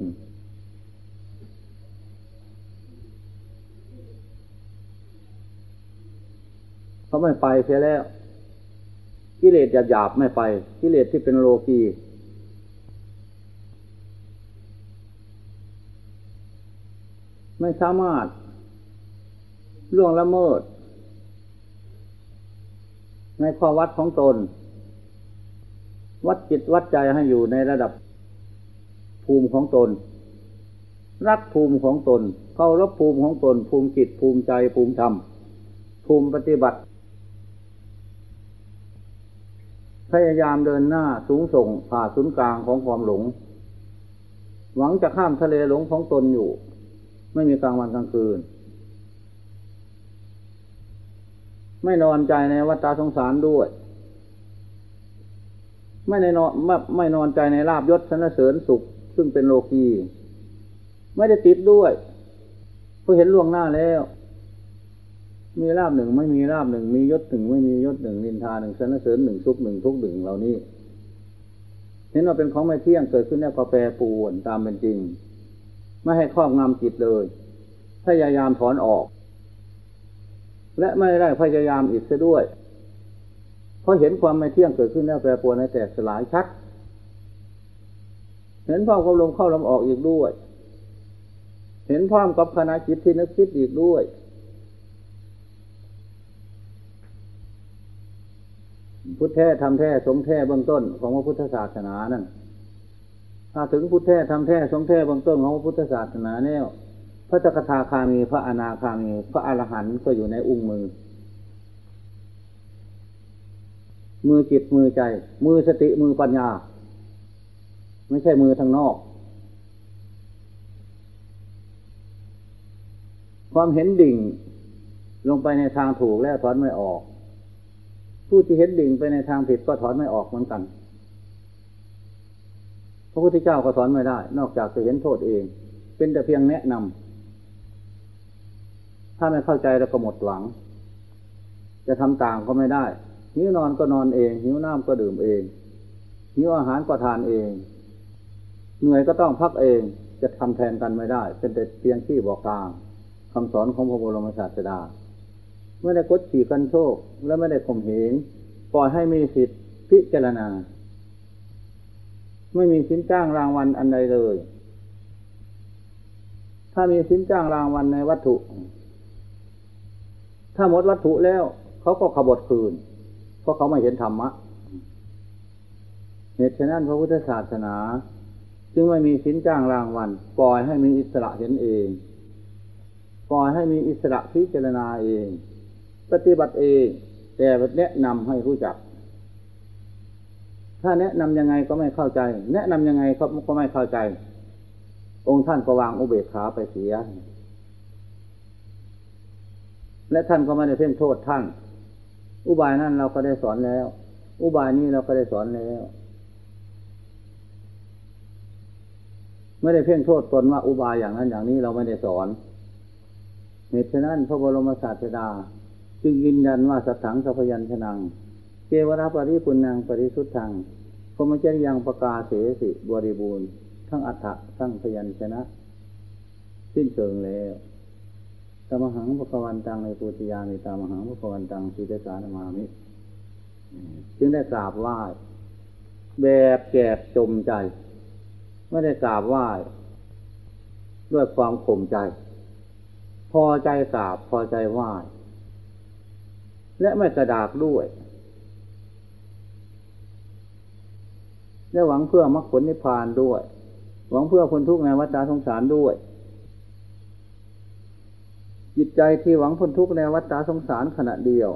เขาไม่ไปเสียแล้วกิเลสหยาบๆไม่ไปกิเลสที่เป็นโลกี ไม่สามารถล่วงละเมิด ในข้อวัดของตน วัดจิตวัดใจให้อยู่ในระดับภูมิของตน รักภูมิของตนเข้ารบภูมิของตน ภูมิจิตภูมิใจภูมิธรรม ภูมิปฏิบัติ พยายามเดินหน้าสูงส่งผ่าศูนย์กลางของความหลง หวังจะข้ามทะเลหลงของตนอยู่ ไม่มีกลางวันกลางคืน ไม่นอนใจในวัฏสงสารด้วย ไม่ในนอนไม่ไม่นอนใจในลาบยศสนเสริญสุข ซึ่งเป็นโลกีไม่ได้ติดด้วยเพราะเห็นล่วงหน้าแล้ว มีลาบหนึ่งไม่มีลาบหนึ่ง มียศหนึ่งไม่มียศหนึ่งนินทาหนึ่งสนเสริญหนึ่งทุกหนึ่งทุกหนึ่งเหล่านี้เห็นว่าเป็นของไม่เที่ยงเกิดขึ้นแล้วก็แปรปรวนตามเป็นจริง ไม่ให้ครอบงำจิตเลย พยายามถอนออก และไม่ได้พยายามอีกเสียด้วย เพราะเห็นความไม่เที่ยงเกิดขึ้นแล้วแปรปรวนในแตกสลายชัด เห็นพร้อมกับลมเข้าลมออกอีกด้วย เห็นพร้อมกับคณะจิตที่นึกคิดอีกด้วยพุทธแท้ทำแท้สงแท้เบื้องต้นของพระพุทธศาสนานั่น ถ้าถึงพุทธแท้ทำแท้สงแท้เบื้องต้นของพุทธศาสนาแน่พระจักทาคามีพระอนาคามี พระอรหันต์ก็อยู่ในอุ้งมือ มือจิตมือใจ มือสติมือปัญญา ไม่ใช่มือทางนอก ความเห็นดิ่ง ลงไปในทางถูกแล้วถอนไม่ออก ผู้ที่เห็นดิ่งไปในทางผิดก็ถอนไม่ออกเหมือนกัน ระพุทธเจ้าก็ถอนไม่ได้ นอกจากจะเห็นโทษเอง เป็นแต่เพียงแนะนำถ้าไม่เข้าใจแล้วก็หมดหวัง จะทำต่างก็ไม่ได้หิวนอนก็นอนเองหิวน้ำก็ดื่มเองหิวอาหารก็ทานเอง เหนื่อยก็ต้องพักเองจะทำแทนกันไม่ได้ เป็นแต่เพียงที่บอกกลางคำสอนของพระบรมศาสดาไม่ได้กดขี่กันโชค และไม่ได้ข่มเหงปล่อยให้มีสิทธิพิจารณา ไม่มีสินจ้างรางวัลอันใดเลย ถ้ามีสินจ้างรางวัลในวัตถุ ถ้าหมดวัตถุแล้ว เขาก็ขบฏคืน เพราะเขาไม่เห็นธรรมะเหตุฉะนั้นพระพุทธศาสนา จึงไม่มีสินจ้างรางวัลปล่อยให้มีอิสระเห็นเองปล่อยให้มีอิสระพิจารณาเอง ปฏิบัติเอง แต่แนะนำให้รู้จัก ถ้าแนะนํำยังไงก็ไม่เข้าใจ แนะนํำยังไงก็ไม่เข้าใจ องค์ท่านก็วางอุเบกขาไปเสีย และท่านก็ไม่ได้เพ่งโทษท่าน อุบายนั้นเราก็ได้สอนแล้ว อุบายนี้เราก็ได้สอนแล้วไม่ได้เพ่งโทษตนว่าอุบายอย่างนั้นอย่างนี้เราไม่ได้สอนเหตุฉะนั้นพระบรมศาสดา จึงยืนยันว่าสัทถังสัพยัญชนะเจวราปริปุณังปริสุทธัง พรมจริยังประกาเสสิบริบูรณ์ ทั้งอัฏฐะทั้งพยัญชนะ สิ้นเชิงแล้วตามหังพระวันตังในปุติยามีตามหังพระวันตังสีเดสานมามิจึงได้กราบไหว้แบบแกบจมใจ ไม่ได้กราบไหว้ด้วยความข่มใจ พอใจกราบพอใจไหว้และไม่กระดากด้วย และหวังเพื่อมรรคผลนิพพานด้วย หวังเพื่อคนทุกข์ในวัฏสงสารด้วย จิตใจที่หวังพ้นทุกข์ในวัฏสงสารขณะเดียว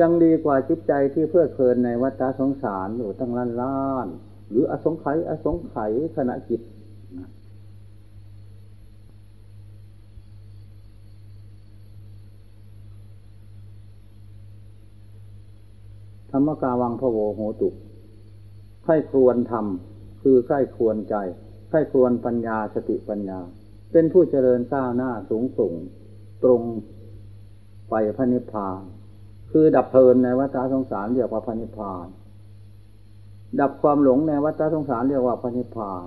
ยังดีกว่าจิตใจที่เพื่อเพลินในวัฏสงสารอยู่ตั้งล้านล้าน หรืออสงไขยอสงไขยขณะจิตธรรมกาวังพระโวโหตุ ไข้ครวนธรรมคือไข้ควรใจไข้ควรปัญญาสติปัญญา เป็นผู้เจริญก้าวหน้าสูงส่ง ตรงไปพระนิพพาน คือดับเพลินในวัฏสงสารเรียกว่าพระนิพพาน ดับความหลงในวัฏสงสารเรียกว่าพระนิพพาน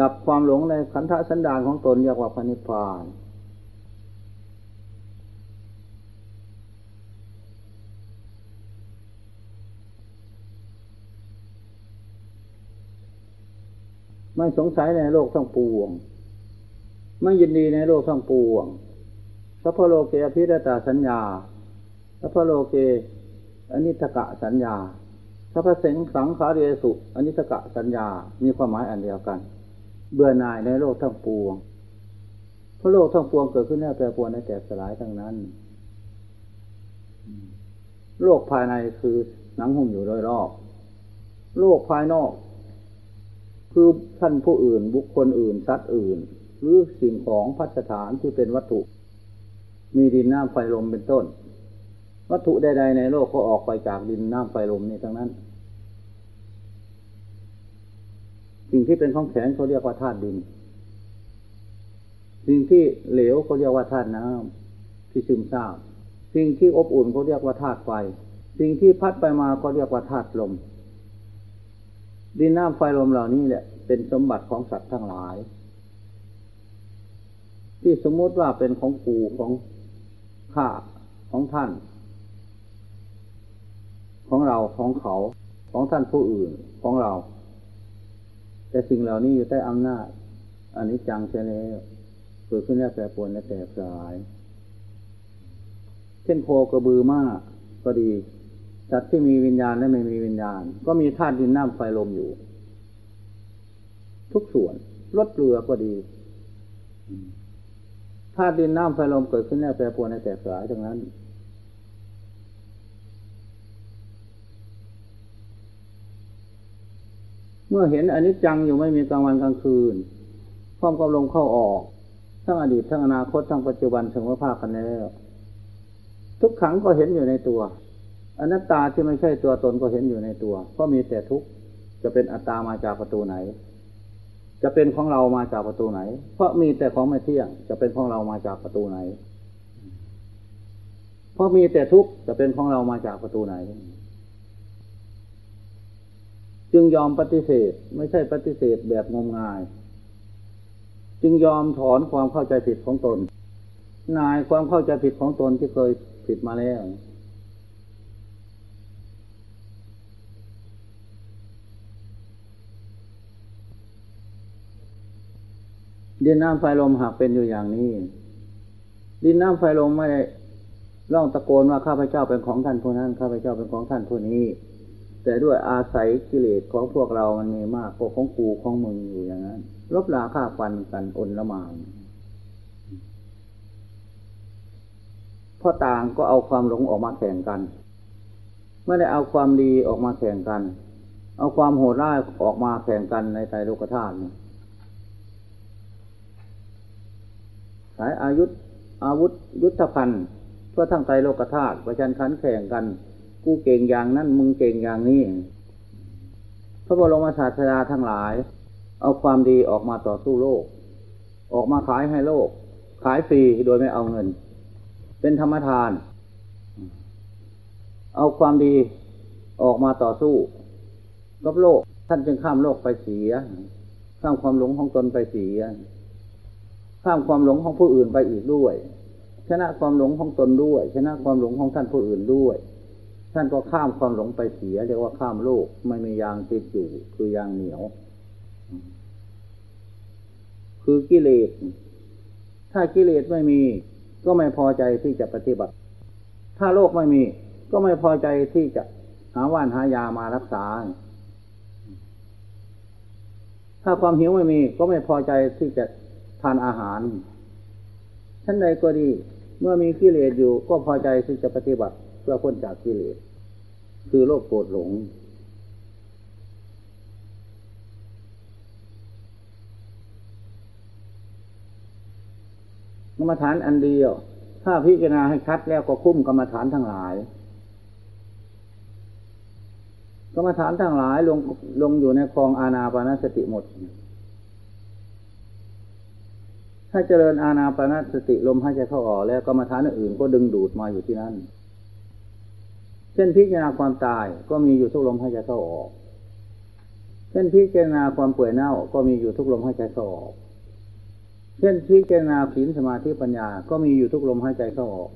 ดับความหลงในขันธสันดานของตนเรียกว่าพระนิพพาน ไม่สงสัยในโลกทั้งปวง ไม่ยินดีในโลกทั้งปวงสัพพโลเกอภิรตาสัญญาสัพพโลเกอนิทกะสัญญาสัพพเสงสังขาเรสุอนิทกะสัญญา มีความหมายอันเดียวกัน เบื่อหน่ายในโลกทั้งปวงเพราะโลกทั้งปวงเกิดขึ้นแล้วแปรปรวนในแตกสลายทั้งนั้น โลกภายในคือหนังหุ้มอยู่โดยรอบ โลกภายนอก คือท่านผู้อื่นบุคคลอื่นสัตว์อื่น หรือสิ่งของพัสถานที่เป็นวัตถุ มีดินน้ำไฟลมเป็นต้น วัตถุใด ๆ ในโลกก็ออกไปจากดินน้ำไฟลมนี่ทั้งนั้น สิ่งที่เป็นของแข็งเขาเรียกว่าธาตุดิน สิ่งที่เหลวเขาเรียกว่าธาตุน้ำที่ซึมซาบสิ่งที่อบอุ่นเขาเรียกว่าธาตุไฟ สิ่งที่พัดไปมาก็เรียกว่าธาตุลม ดินน้ำไฟลมเหล่านี้แหละ เป็นสมบัติของสัตว์ทั้งหลาย ที่สมมติว่าเป็นของกูของข้าของท่าน ของเราของเขาของท่านผู้อื่นของเรา แต่สิ่งเหล่านี้อยู่ใต้อำนาจอันนี้จังเช่แล้วเกิดขึ้นแล้วแปรปรวนและแตกสลาย เช่นโคกระบือมากก็ดี สัตว์ที่มีวิญญาณและไม่มีวิญญาณ ก็มีธาตุดินน้ำไฟลมอยู่ ทุกส่วนรถเรือก็ดีธาตุดินน้ำไฟลมเกิดขึ้นแล้วแปรปรวนและแตกสลายทั้งนั้น เมื่อเห็นอนิจจังอยู่ไม่มีกลางวันกลางคืนพร้อมกับลงเข้าออก ทั้งอดีตทั้งอนาคตทั้งปัจจุบันถึงว่าภาคกันแล้ว ทุกขังก็เห็นอยู่ในตัว อนัตตาที่ไม่ใช่ตัวตนก็เห็นอยู่ในตัว ก็มีแต่ทุกข์จะเป็นอัตตามาจากประตูไหน จะเป็นของเรามาจากประตูไหน เพราะมีแต่ของไม่เที่ยง จะเป็นของเรามาจากประตูไหน เพราะมีแต่ทุกข์จะเป็นของเรามาจากประตูไหน จึงยอมปฏิเสธไม่ใช่ปฏิเสธแบบงมงาย จึงยอมถอนความเข้าใจผิดของตน นายความเข้าใจผิดของตนที่เคยผิดมาแล้ว ดินน้ำไฟลมหากเป็นอยู่อย่างนี้ ดินน้ำไฟลมไม่ได้ร้องตะโกนว่าข้าพเจ้าเป็นของท่านผู้นั้นข้าพเจ้าเป็นของท่านผู้นี้ แต่ด้วยอาศัยกิเลสของพวกเรามันมีมากกว่าของกูของมึงอยู่อย่างนั้นลบลาฆ่าฟันกันอนละมานพ่อต่างก็เอาความหลงออกมาแข่งกันไม่ได้เอาความดีออกมาแข่งกัน เอาความโหดร้ายออกมาแข่งกันในใจโลกธาตุ สายอายุธอาวุธยุทธภัณฑ์เพื่อทั้งใจโลกธาตุประชันขันแข่งกัน กูเก่งอย่างนั้นมึงเก่งอย่างนี้ พระบรมศาสดาทั้งหลาย เอาความดีออกมาต่อสู้โลก ออกมาขายให้โลก ขายฟรีโดยไม่เอาเงิน เป็นธรรมทาน เอาความดีออกมาต่อสู้กับโลก ท่านจึงข้ามโลกไปเสีย ข้ามความหลงของตนไปเสีย ข้ามความหลงของผู้อื่นไปอีกด้วย ชนะความหลงของตนด้วย ชนะความหลงของท่านผู้อื่นด้วย ท่านก็ข้ามความหลงไปเสียเรียกว่าข้ามโลกไม่มียางติดอยู่คือยางเหนียว คือกิเลส ถ้ากิเลสไม่มีก็ไม่พอใจที่จะปฏิบัติ ถ้าโรคไม่มี ก็ไม่พอใจที่จะหาว่านหายามารักษา ถ้าความหิวไม่มี ก็ไม่พอใจที่จะ ทานอาหารชั้นใดก็ดี เมื่อมีกิเลสอยู่ก็พอใจที่จะปฏิบัติเพื่อพ้นจากกิเลส คือโรคโกรธหลง กรรมฐานอันเดียว ถ้าพิจารณาให้ชัดแล้วก็คุ้มกรรมฐานทั้งหลาย กรรมฐานทั้งหลายลงลงอยู่ในคลองอาณาปานสติหมด ถ้าเจริญอาณาปานสติลมให้ใจเข้าออกแล้วกรรมฐานอื่นก็ดึงดูดมาอยู่ที่นั่น เช่นพิจารณาความตายก็มีอยู่ทุกลมให้ใจเข้าออก เช่นพิจารณาความป่วยเน่าก็มีอยู่ทุกลมให้ใจเข้าออก เช่นพิจารณาศีลสมาธิปัญญาก็มีอยู่ทุกลมหายใจเข้าออก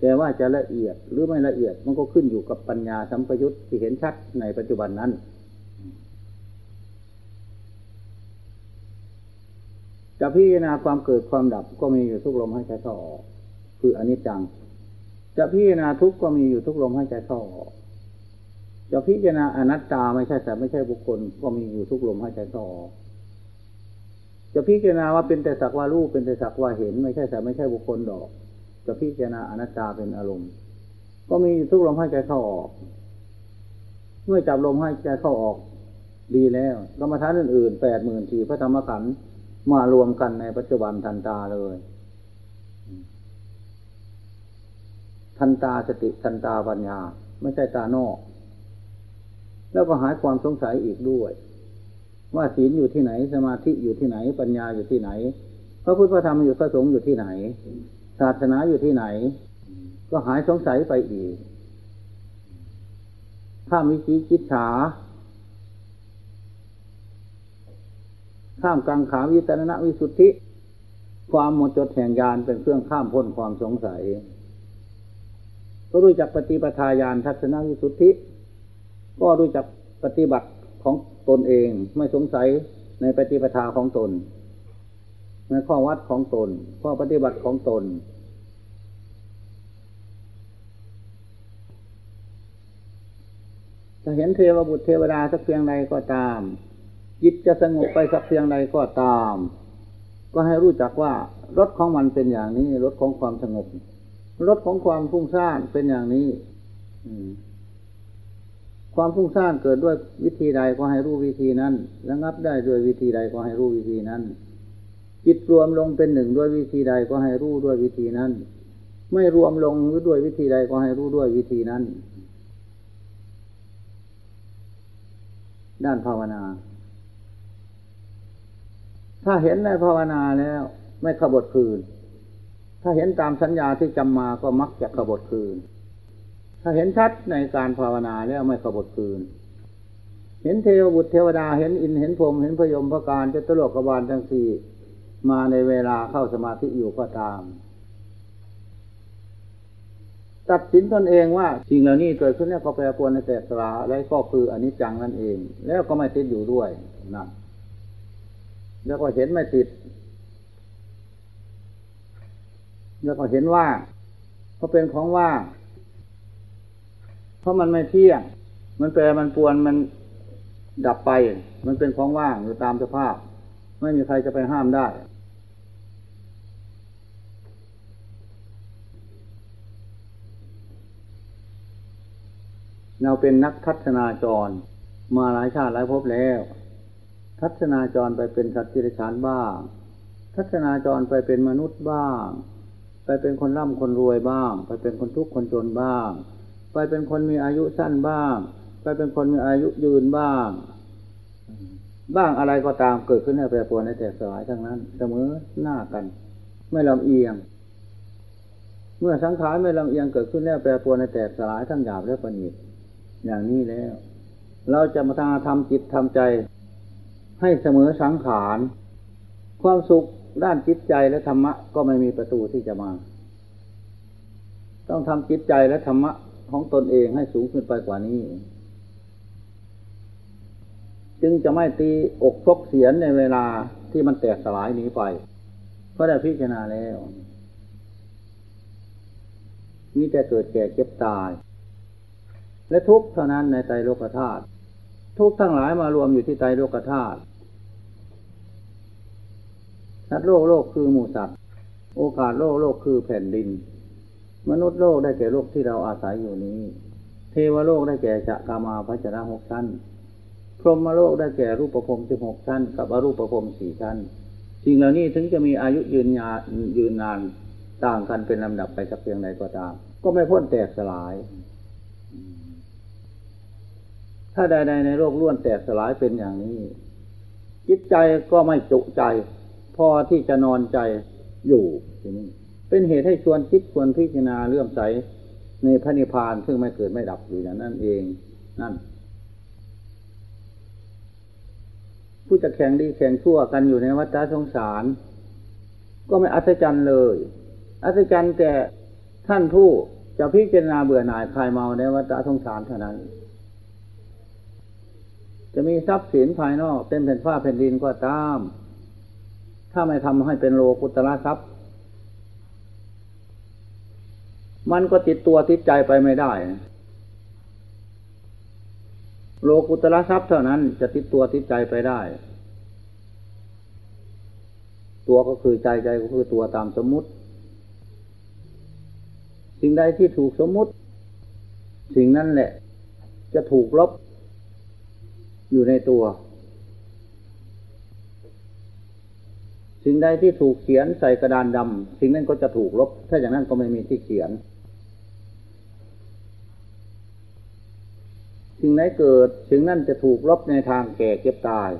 แต่ว่าจะละเอียดหรือไม่ละเอียดมันก็ขึ้นอยู่กับปัญญาสัมปยุตที่เห็นชัดในปัจจุบันนั้น จะพิจารณาความเกิดความดับก็มีอยู่ทุกลมหายใจเข้าออก คืออนิจจัง จะพิจารณาทุกข์ก็มีอยู่ทุกลมหายใจเข้าออกจะพิจารณาอนัตตาไม่ใช่แต่ไม่ใช่บุคคลก็มีอยู่ทุกลมหายใจเข้าออกจะพิจารณาว่าเป็นแต่สักว่ารู้เป็นแต่สักว่าเห็น ไม่ใช่แต่ไม่ใช่บุคคลดอก จะพิจารณาอนัตตาเป็นอารมณ์ ก็มีทุกลมหายใจเข้าออก เมื่อจับลมหายใจเข้าออก ดีแล้วกรรมฐานอื่นๆแปดหมื่นสี่พระธรรมขันธ์ มารวมกันในปัจจุบันทันตาเลย ทันตาสติทันตาปัญญา ไม่ใช่ตานอก แล้วก็หายความสงสัยอีกด้วย ว่าศีลอยู่ที่ไหน สมาธิอยู่ที่ไหน ปัญญาอยู่ที่ไหน พระพุทธพระธรรมอยู่พระสงฆ์อยู่ที่ไหน ศาสนาอยู่ที่ไหน ก็หายสงสัยไปอีก ถ้ามีชีจิตฉา ข้ามกังขาวิตรณวิสุทธิ ความหมดจดแห่งยานเป็นเครื่องข้ามพ้นความสงสัย ก็รู้จักปฏิปทาญาณทัศนวิสุทธิ ก็รู้จักปฏิบัติของตนเองไม่สงสัยในปฏิปทาของตน ในข้อวัดของตน ข้อปฏิบัติของตน จะเห็นเทวบุตรเทวดาสักเพียงใดก็ตาม จิตจะสงบไปสักเพียงใดก็ตาม ก็ให้รู้จักว่ารถของมันเป็นอย่างนี้รถของความสงบรถของความฟุ้งซ่านเป็นอย่างนี้ความฟุ้งซ่านเกิดด้วยวิธีใดก็ให้รู้วิธีนั้นระงับได้ด้วยวิธีใดก็ให้รู้วิธีนั้น จิตรวมลงเป็นหนึ่งด้วยวิธีใดก็ให้รู้ด้วยวิธีนั้น ไม่รวมลงด้วยวิธีใดก็ให้รู้ด้วยวิธีนั้น ด้านภาวนา ถ้าเห็นในภาวนาแล้ว ไม่ขบฏคืน ถ้าเห็นตามสัญญาที่จำมาก็มักจะขบฏคืน ถ้าเห็นชัดในการภาวนาแล้วไม่ขบฏคืน เห็นเทวบุตรเทวดาเห็นอินเห็นพรมเห็นพยมพระการจะตลกกบาลทั้งสี่มาในเวลาเข้าสมาธิอยู่ก็ตาม ตัดสินตนเองว่าสิ่งเหล่านี้เกิดขึ้นแล้วก็แปรปรวนในแต่สลาและก็คืออนิจจังนั่นเอง แล้วก็ไม่ติดอยู่ด้วยนั่น แล้วก็เห็นไม่ติด แล้วก็เห็นว่าเพราะเป็นของว่างเพราะมันไม่เที่ยง มันแปรมันปวนมันดับไป มันเป็นของว่างอยู่ตามสภาพ ไม่มีใครจะไปห้ามได้ เราเป็นนักทัศนาจร มาหลายชาติหลายภพแล้ว ทัศนาจรไปเป็นสัตว์ที่ไรฉานบ้าง ทัศนาจรไปเป็นมนุษย์บ้าง ไปเป็นคนร่ำคนรวยบ้าง ไปเป็นคนทุกข์คนจนบ้าง ไปเป็นคนมีอายุสั้นบ้าง ไปเป็นคนมีอายุยืนบ้าง บ้างอะไรก็ตามเกิดขึ้นในแปรปรวนในแต่สลายทั้งนั้น เสมอหน้ากัน ไม่ลำเอียง เมื่อสังขารไม่ลำเอียงเกิดขึ้นแล้วแปรปรวนในแต่สลายทั้งหยาบและประณีตอย่างนี้แล้ว เราจะมาทำจิตทำใจ ให้เสมอสังขาร ความสุขด้านจิตใจและธรรมะก็ไม่มีประตูที่จะมา ต้องทำจิตใจและธรรมะของตนเองให้สูงขึ้นไปกว่านี้ จึงจะไม่ตีอกทกเสียนในเวลาที่มันแตกสลายนี้ไป เพราะได้พิจารณาแล้วมีแต่เกิดแก่เก็บตาย และทุกเท่านั้นในใจโลกธาตุทุกทั้งหลายมารวมอยู่ที่ใจโลกธาตุ สัตว์โลกโลกคือหมูสัตว์ โอกาสโลกโลกคือแผ่นดิน มนุษย์โลกได้แก่โลกที่เราอาศัยอยู่นี้ เทวโลกได้แก่จักามาพัจระหกชั้น พรหมโลกได้แก่รูปประพสิบหกชั้น กับอรูปประพรมสี่ชั้น สิ่งเหล่านี้ถึงจะมีอายุยืนยายืนนานต่างกันเป็นลำดับไปสักเพียงใดก็ตาม ก็ไม่พ้นแตกสลาย ถ้าใดๆในโลกล้วนแตกสลายเป็นอย่างนี้จิตใจก็ไม่จุใจ อที่จะนอนใจอยู่ทีนี้เป็นเหตุให้ชวนคิดชวนพิจารณาเรื่องใสในพระนิพพานซึ่งไม่เกิดไม่ดับอยู่อย่างนั้นเองนั่น ผู้จะแข่งดีแข่งชั่วกันอยู่ในวัฏสงสาร ก็ไม่อัศจรรย์เลย อัศจรรย์แต่ท่านผู้จะพิจารณาเบื่อหน่ายคลายเมาในวัฏสงสารเท่านั้น จะมีทรัพย์สินภายนอกเต็มแผ่นฟ้าแผ่นดินก็ตาม ถ้าไม่ทำให้เป็นโลกุตละทรัพย์ มันก็ติดตัวติดใจไปไม่ได้ โลกุตละทรัพย์เท่านั้นจะติดตัวติดใจไปได้ ตัวก็คือใจใจก็คือตัวตามสมมุติ สิ่งใดที่ถูกสมมุติ สิ่งนั้นแหละ จะถูกลบอยู่ในตัว สิ่งใดที่ถูกเขียนใส่กระดานดำสิ่งนั้นก็จะถูกลบ ถ้าอย่างนั้นก็ไม่มีที่เขียน สิ่งไหนเกิด สิ่งนั้นจะถูกลบในทางแก่เก็บตาย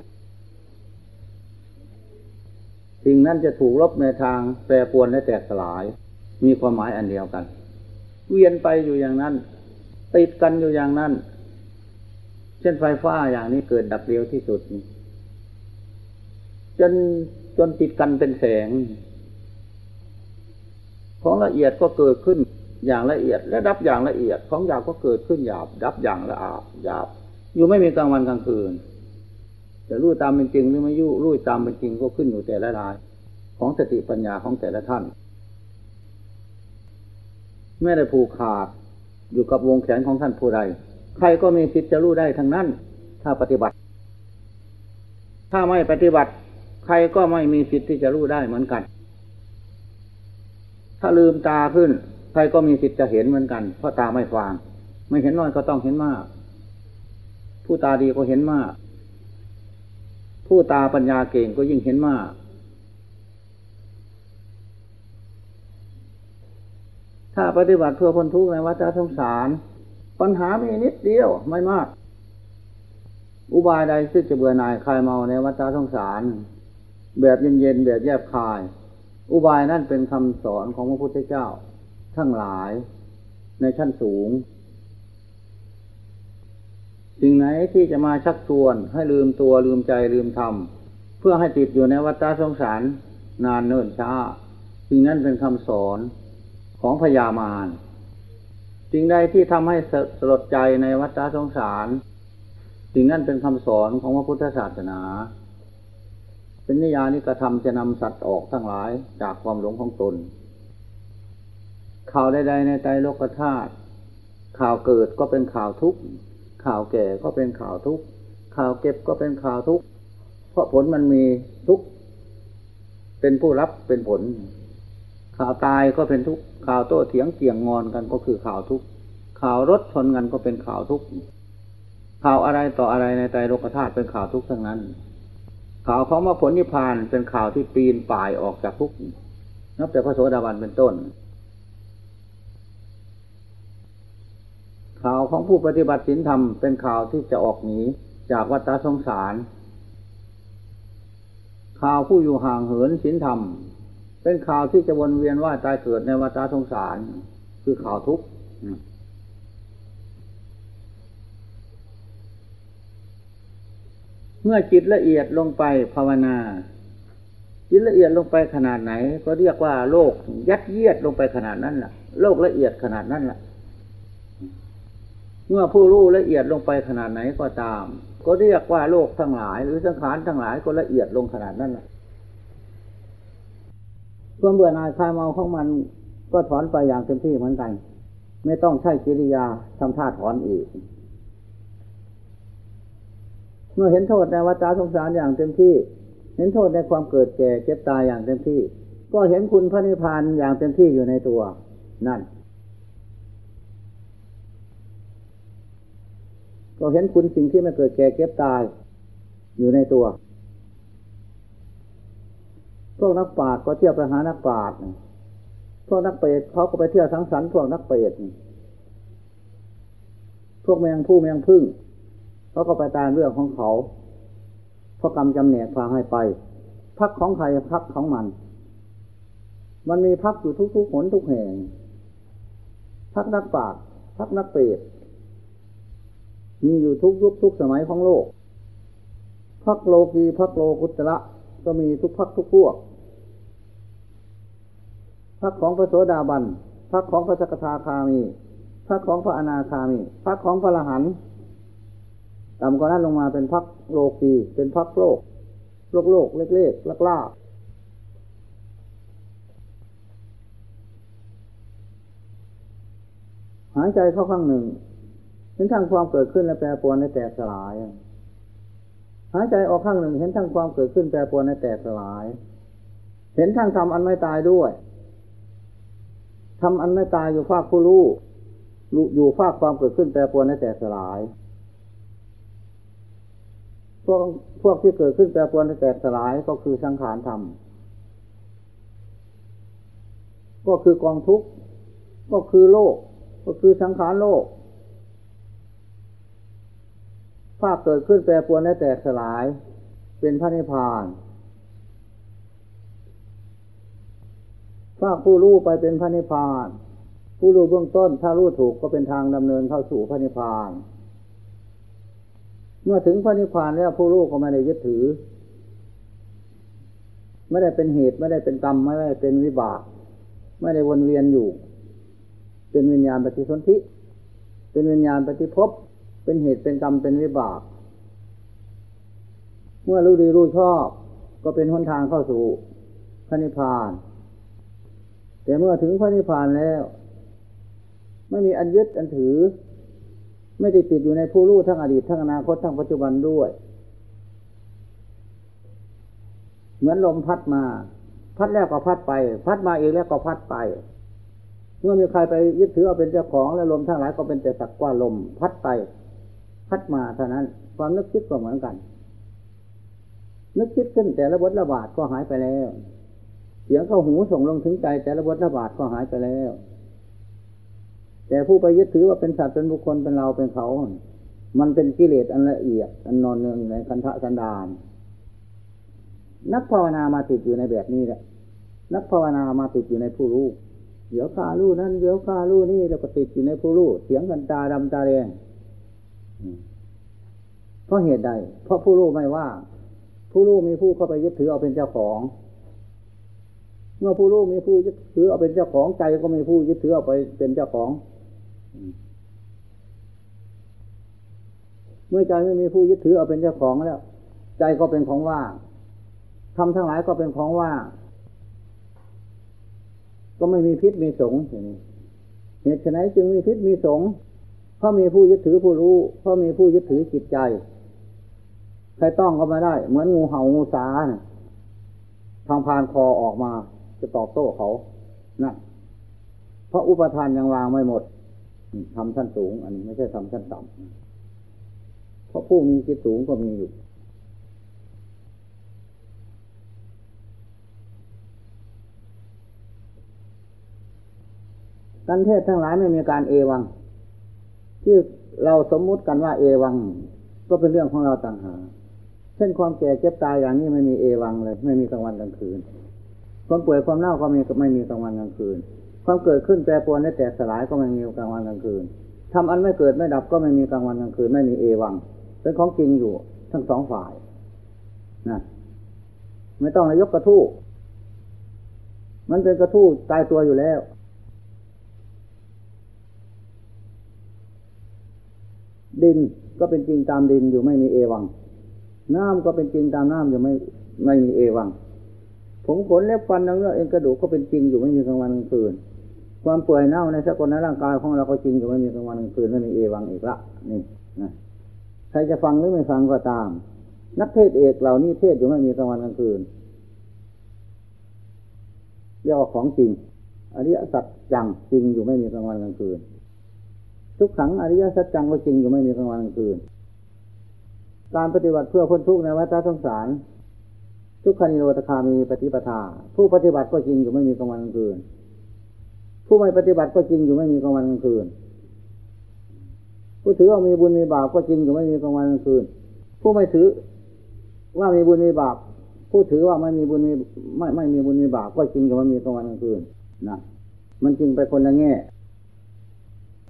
สิ่งนั้นจะถูกลบในทางแปรปวนและแตกสลาย มีความหมายอันเดียวกัน เวียนไปอยู่อย่างนั้น ติดกันอยู่อย่างนั้น เช่นไฟฟ้าอย่างนี้เกิดดับเร็วที่สุดจน จนติดกันเป็นแสง ของละเอียดก็เกิดขึ้นอย่างละเอียด และดับอย่างละเอียด ของหยาบก็เกิดขึ้นหยาบ ดับอย่างละอาบหยาบ อยู่ไม่มีกลางวันกลางคืนแต่รู้ตามเป็นจริงหรือไม่ยุ่รู้ตามเป็นจริงก็ขึ้นอยู่แต่ละราย ของสติปัญญาของแต่ละท่าน ไม่ได้ผูกขาดอยู่กับวงแขนของท่านผู้ใด ใครก็มีสิทธิ์จะรู้ได้ทั้งนั้น ถ้าปฏิบัติ ถ้าไม่ปฏิบัติ ใครก็ไม่มีสิทธิ์ที่จะรู้ได้เหมือนกัน ถ้าลืมตาขึ้น ใครก็มีสิทธิ์จะเห็นเหมือนกัน เพราะตาไม่ฟาง ไม่เห็นน้อยก็ต้องเห็นมาก ผู้ตาดีก็เห็นมาก ผู้ตาปัญญาเก่งก็ยิ่งเห็นมากถ้าปฏิบัติเพื่อพ้นทุกข์ในวัฏสงสาร ปัญหามีนิดเดียวไม่มาก อุบายใดซึ่งจะเบื่อหน่ายคลายเมาในวัฏสงสาร แบบเย็นๆแบบแยบคาย อุบายนั่นเป็นคำสอนของพระพุทธเจ้า ทั้งหลายในชั้นสูง สิ่งไหนที่จะมาชักชวนให้ลืมตัวลืมใจลืมธรรมเพื่อให้ติดอยู่ในวัฏสงสารนานเนิ่นช้าสิ่งนั้นเป็นคำสอนของพญามารสิ่งใดที่ทำให้สลดใจในวัฏสงสาร สิ่งนั้นเป็นคำสอนของพระพุทธศาสนา เป็นนิยานิกระทำจะนำสัตว์ออกทั้งหลายจากความหลงของตน ข่าวใดๆในใจโลกธาตุข่าวเกิดก็เป็นข่าวทุกข์ข่าวแก่ก็เป็นข่าวทุกข์ข่าวเก็บก็เป็นข่าวทุกข์เพราะผลมันมีทุกข์เป็นผู้รับเป็นผล ข่าวตายก็เป็นทุกข์ข่าวโต้เถียงเกี่ยงงอนกันก็คือข่าวทุกข์ข่าวรถชนกันก็เป็นข่าวทุกข์ข่าวอะไรต่ออะไรในใจโลกธาตุเป็นข่าวทุกข์ทั้งนั้น ข่าวของมรรคผลนิพพานเป็นข่าวที่ปีนป่ายออกจากทุกข์นับแต่พระโสดาบันเป็นต้น ข่าวของผู้ปฏิบัติศีลธรรมเป็นข่าวที่จะออกหนีจากวัฏสงสาร ข่าวผู้อยู่ห่างเหินศีลธรรม เป็นข่าวที่จะวนเวียนว่าตายเกิดในวัฏสงสาร คือข่าวทุกข์ เมื่อจิตละเอียดลงไปภาวนา จิตละเอียดลงไปขนาดไหน ก็เรียกว่าโลกยัดเยียดลงไปขนาดนั้นแหละโลกละเอียดขนาดนั้นแหละเมื่อผู้รู้ละเอียดลงไปขนาดไหนก็ตาม ก็เรียกว่าโลกทั้งหลาย หรือสังขารทั้งหลายก็ละเอียดลงขนาดนั้นแหละความเบื่อหน่ายคลายเมาของมันก็ถอนไปอย่างเต็มที่เหมือนกัน ไม่ต้องใช้กิริยาทำท่าถอนอีก มื่อเห็นโทษในวัฏสงสารอย่างเต็มที่ เห็นโทษในความเกิดแก่เจ็บตายอย่างเต็มที่ ก็เห็นคุณพระนิพพานอย่างเต็มที่อยู่ในตัวนั่น ก็เห็นคุณสิ่งที่ไม่เกิดแก่เก็บตาย อยู่ในตัว พวกนักปราชญ์ก็เที่ยวไปหานักปราชญ์พวกนักเปรตเขาก็ไปเที่ยวสังสรรค์พวกนักเปรตพวกแมงผู้แมงพึ่ง เขาก็ไปตามเรื่องของเขาเพราะกรรมจำเนียพาให้ไป พักของใครพักของมัน มันมีพักอยู่ทุกๆหนทุกแห่ง พักนักปราชญ์พักนักเปรตมีอยู่ทุกยุคทุกสมัยของโลก พักโลกีพักโลกุตระก็มีทุกพักทุกพวกพรรคของพระโสดาบันพรรคของพระสกทาคามีพรรคของพระอนาคามีพรรคของพระละหันต่ำกว่านั้นลงมาเป็นพรรคโลกีเป็นพรรคโลก โลกโลกเล็กๆลักล่าหายใจเข้าข้างหนึ่งเห็นทั้งความเกิดขึ้นและแปรปรวนในแตกสลาย หายใจออกข้างหนึ่ง เห็นทั้งความเกิดขึ้นแปรปรวนในแตกสลาย เห็นทั้งทำอันไม่ตายด้วยทำอันไม่ตายอยู่ภาคผู้รู้อยู่ภาคความเกิดขึ้นแปรปรวนในแต่สลาย วกพวกที่เกิดขึ้นแปรปรวนแต่สลายก็คือสังขารธรรม ก็คือกองทุกข์ ก็คือโลก ก็คือสังขารโลก ภาคเกิดขึ้นแปรปรวนในแต่สลาย เป็นพระนิพพานภาคผู้รู้ไปเป็นพระนิพพาน ผู้รู้เบื้องต้น ถ้ารู้ถูกก็เป็นทางดำเนินเข้าสู่พระนิพพาน เมื่อถึงพระนิพพานแล้วผู้รู้ก็ไม่ได้ยึดถือ ไม่ได้เป็นเหตุไม่ได้เป็นกรรมไม่ได้เป็นวิบาก ไม่ได้วนเวียนอยู่ เป็นวิญญาณปฏิสนธิเป็นวิญญาณปฏิภพเป็นเหตุเป็นกรรมเป็นวิบาก เมื่อรู้ดีรู้ชอบ ก็เป็นหนทางเข้าสู่พระนิพพาน แต่เมื่อถึงพระนิพพานแล้ว ไม่มีอันยึดอันถือ ไม่ได้ติดอยู่ในผู้รู้ทั้งอดีตทั้งอนาคตทั้งปัจจุบันด้วย เหมือนลมพัดมา พัดแล้วก็พัดไป พัดมาอีกแล้วก็พัดไป เมื่อมีใครไปยึดถือเอาเป็นเจ้าของแล้วลมทั้งหลายก็เป็นแต่สักว่าลม พัดไป พัดมาเท่านั้น ความนึกคิดก็เหมือนกัน นึกคิดขึ้นแต่ละบทระบาดก็หายไปแล้วเสียงเข้าหูส่งลงถึงใจแต่ละบทระบาดก็หายไปแล้ว แต่ผู้ไปยึดถือว่าเป็นสัตว์เป็นบุคคลเป็นเราเป็นเขา มันเป็นกิเลสอันละเอียด อันนอนเนืองในคันธะสันดาน นักภาวนามาติดอยู่ในแบบนี้แหละ นักภาวนามาติดอยู่ในผู้รู้ เดี๋ยวข้ารู้นั่นเดี๋ยวข้ารู้นี่แล้วก็ติดอยู่ในผู้รู้เสียงกันตาดำตาแดงเพราะเหตุใด เพราะผู้รู้ไม่ว่า ผู้รู้มีผู้เข้าไปยึดถือเอาเป็นเจ้าของ เมื่อผู้รู้มีผู้ยึดถือเอาเป็นเจ้าของใจก็มีผู้ยึดถือเอาไปเป็นเจ้าของ เมื่อใจไม่มีผู้ยึดถือเอาเป็นเจ้าของแล้ว ใจก็เป็นของว่างทำทั้งหลายก็เป็นของว่างก็ไม่มีพิษมีสงอย่างนี้เหตุฉะนั้นจึงมีพิษมีสงเพราะมีผู้ยึดถือผู้รู้ เพราะมีผู้ยึดถือจิตใจ ใครต้องก็ไม่ได้ เหมือนงูเห่างูสาทางพานคอออกมา จะตอบโต้เขานะเพราะอุปทานยังวางไม่หมด ทำชั้นสูง อันนี้ไม่ใช่ทำชั้นต่ำเพราะผู้มีจิตสูงก็มีอยู่การเทศทั้งหลายไม่มีการเอวัง ที่เราสมมุติกันว่าเอวัง ก็เป็นเรื่องของเราต่างหากเช่นความแก่เจ็บตายอย่างนี้ไม่มีเอวังเลย ไม่มีกลางวันกลางคืน ความป่วยความเน่าก็มีไม่มีกลางวันกลางคืน ความเกิดขึ้นแปรปรวนและแตกสลายก็ไม่มีกลางวันกลางคืนทำอันไม่เกิดไม่ดับก็ไม่มีกลางวันกลางคืน ไม่มีเอวัง เป็นของจริงอยู่ทั้งสองฝ่ายนะไม่ต้องนายกกระทู้มันเป็นกระทู้ตายตัวอยู่แล้ว ดินก็เป็นจริงตามดินอยู่ไม่มีเอวัง น้ำก็เป็นจริงตามน้ำอยู่ไม่ไม่มีเอวัง ผมขนเล็บฟันเนื้อเอ็นกระดูกก็เป็นจริงอยู่ไม่มีกลางวันกลางคืน ความป่วยเน่าในสกุลในร่างกายของเราก็จริงอยู่ไม่มีกลางวันกลางคืนไม่มีเอวังอีกละนี่นะใครจะฟังหรือไม่ฟังก็ตาม นักเทศเอกเหล่านี้เทศอยู่ไม่มีกลางวันกลางคืนเรียกว่าของจริงอริยสัจจังจริงอยู่ไม่มีกลางวันกลางคืน ทุกขังอริยสัจจังก็จริงอยู่ไม่มีกลางวันกลางคืน การปฏิบัติเพื่อพ้นทุกข์ในวัฏสงสาร ทุกขานิโรธคามีปฏิปทา ผู้ปฏิบัติก็จริงอยู่ไม่มีกลางวันกลางคืน ผู้ไม่ปฏิบัติก็จริงอยู่ไม่มีกลางวันกลางคืน ผู้ถือว่ามีบุญมีบาปก็จริงอยู่ไม่มีกลางวันกลางคืน ผู้ไม่ถือว่ามีบุญมีบาปผู้ถือว่าไม่มีบุญมีไม่ไม่มีบุญมีบาปก็จริงอยู่ไม่มีกลางวันกลางคืนนะมันจริงไปคนละแง่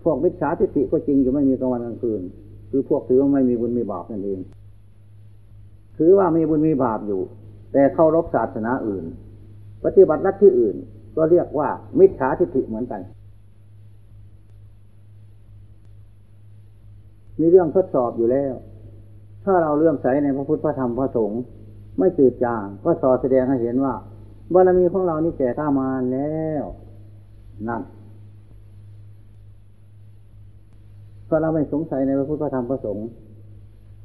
พวกมิจฉาทิฏฐิก็จริงอยู่ไม่มีกลางวันกลางคืน คือพวกถือว่าไม่มีบุญมีบาปนั่นเองถือว่ามีบุญมีบาปอยู่ แต่เข้ารบศาสนาอื่น ปฏิบัติรัฐที่อื่น ก็เรียกว่ามิจฉาทิฏฐิเหมือนกัน มีเรื่องทดสอบอยู่แล้ว ถ้าเราเลื่อมใสในพระพุทธพระธรรมพระสงฆ์ไม่จืดจางก็สอแสดงให้เห็นว่าบารมีของเรานี่แก่ข้ามาแล้วนั่นเพราเราไม่สงสัยในพระพุทธพระธรรมพระสงฆ์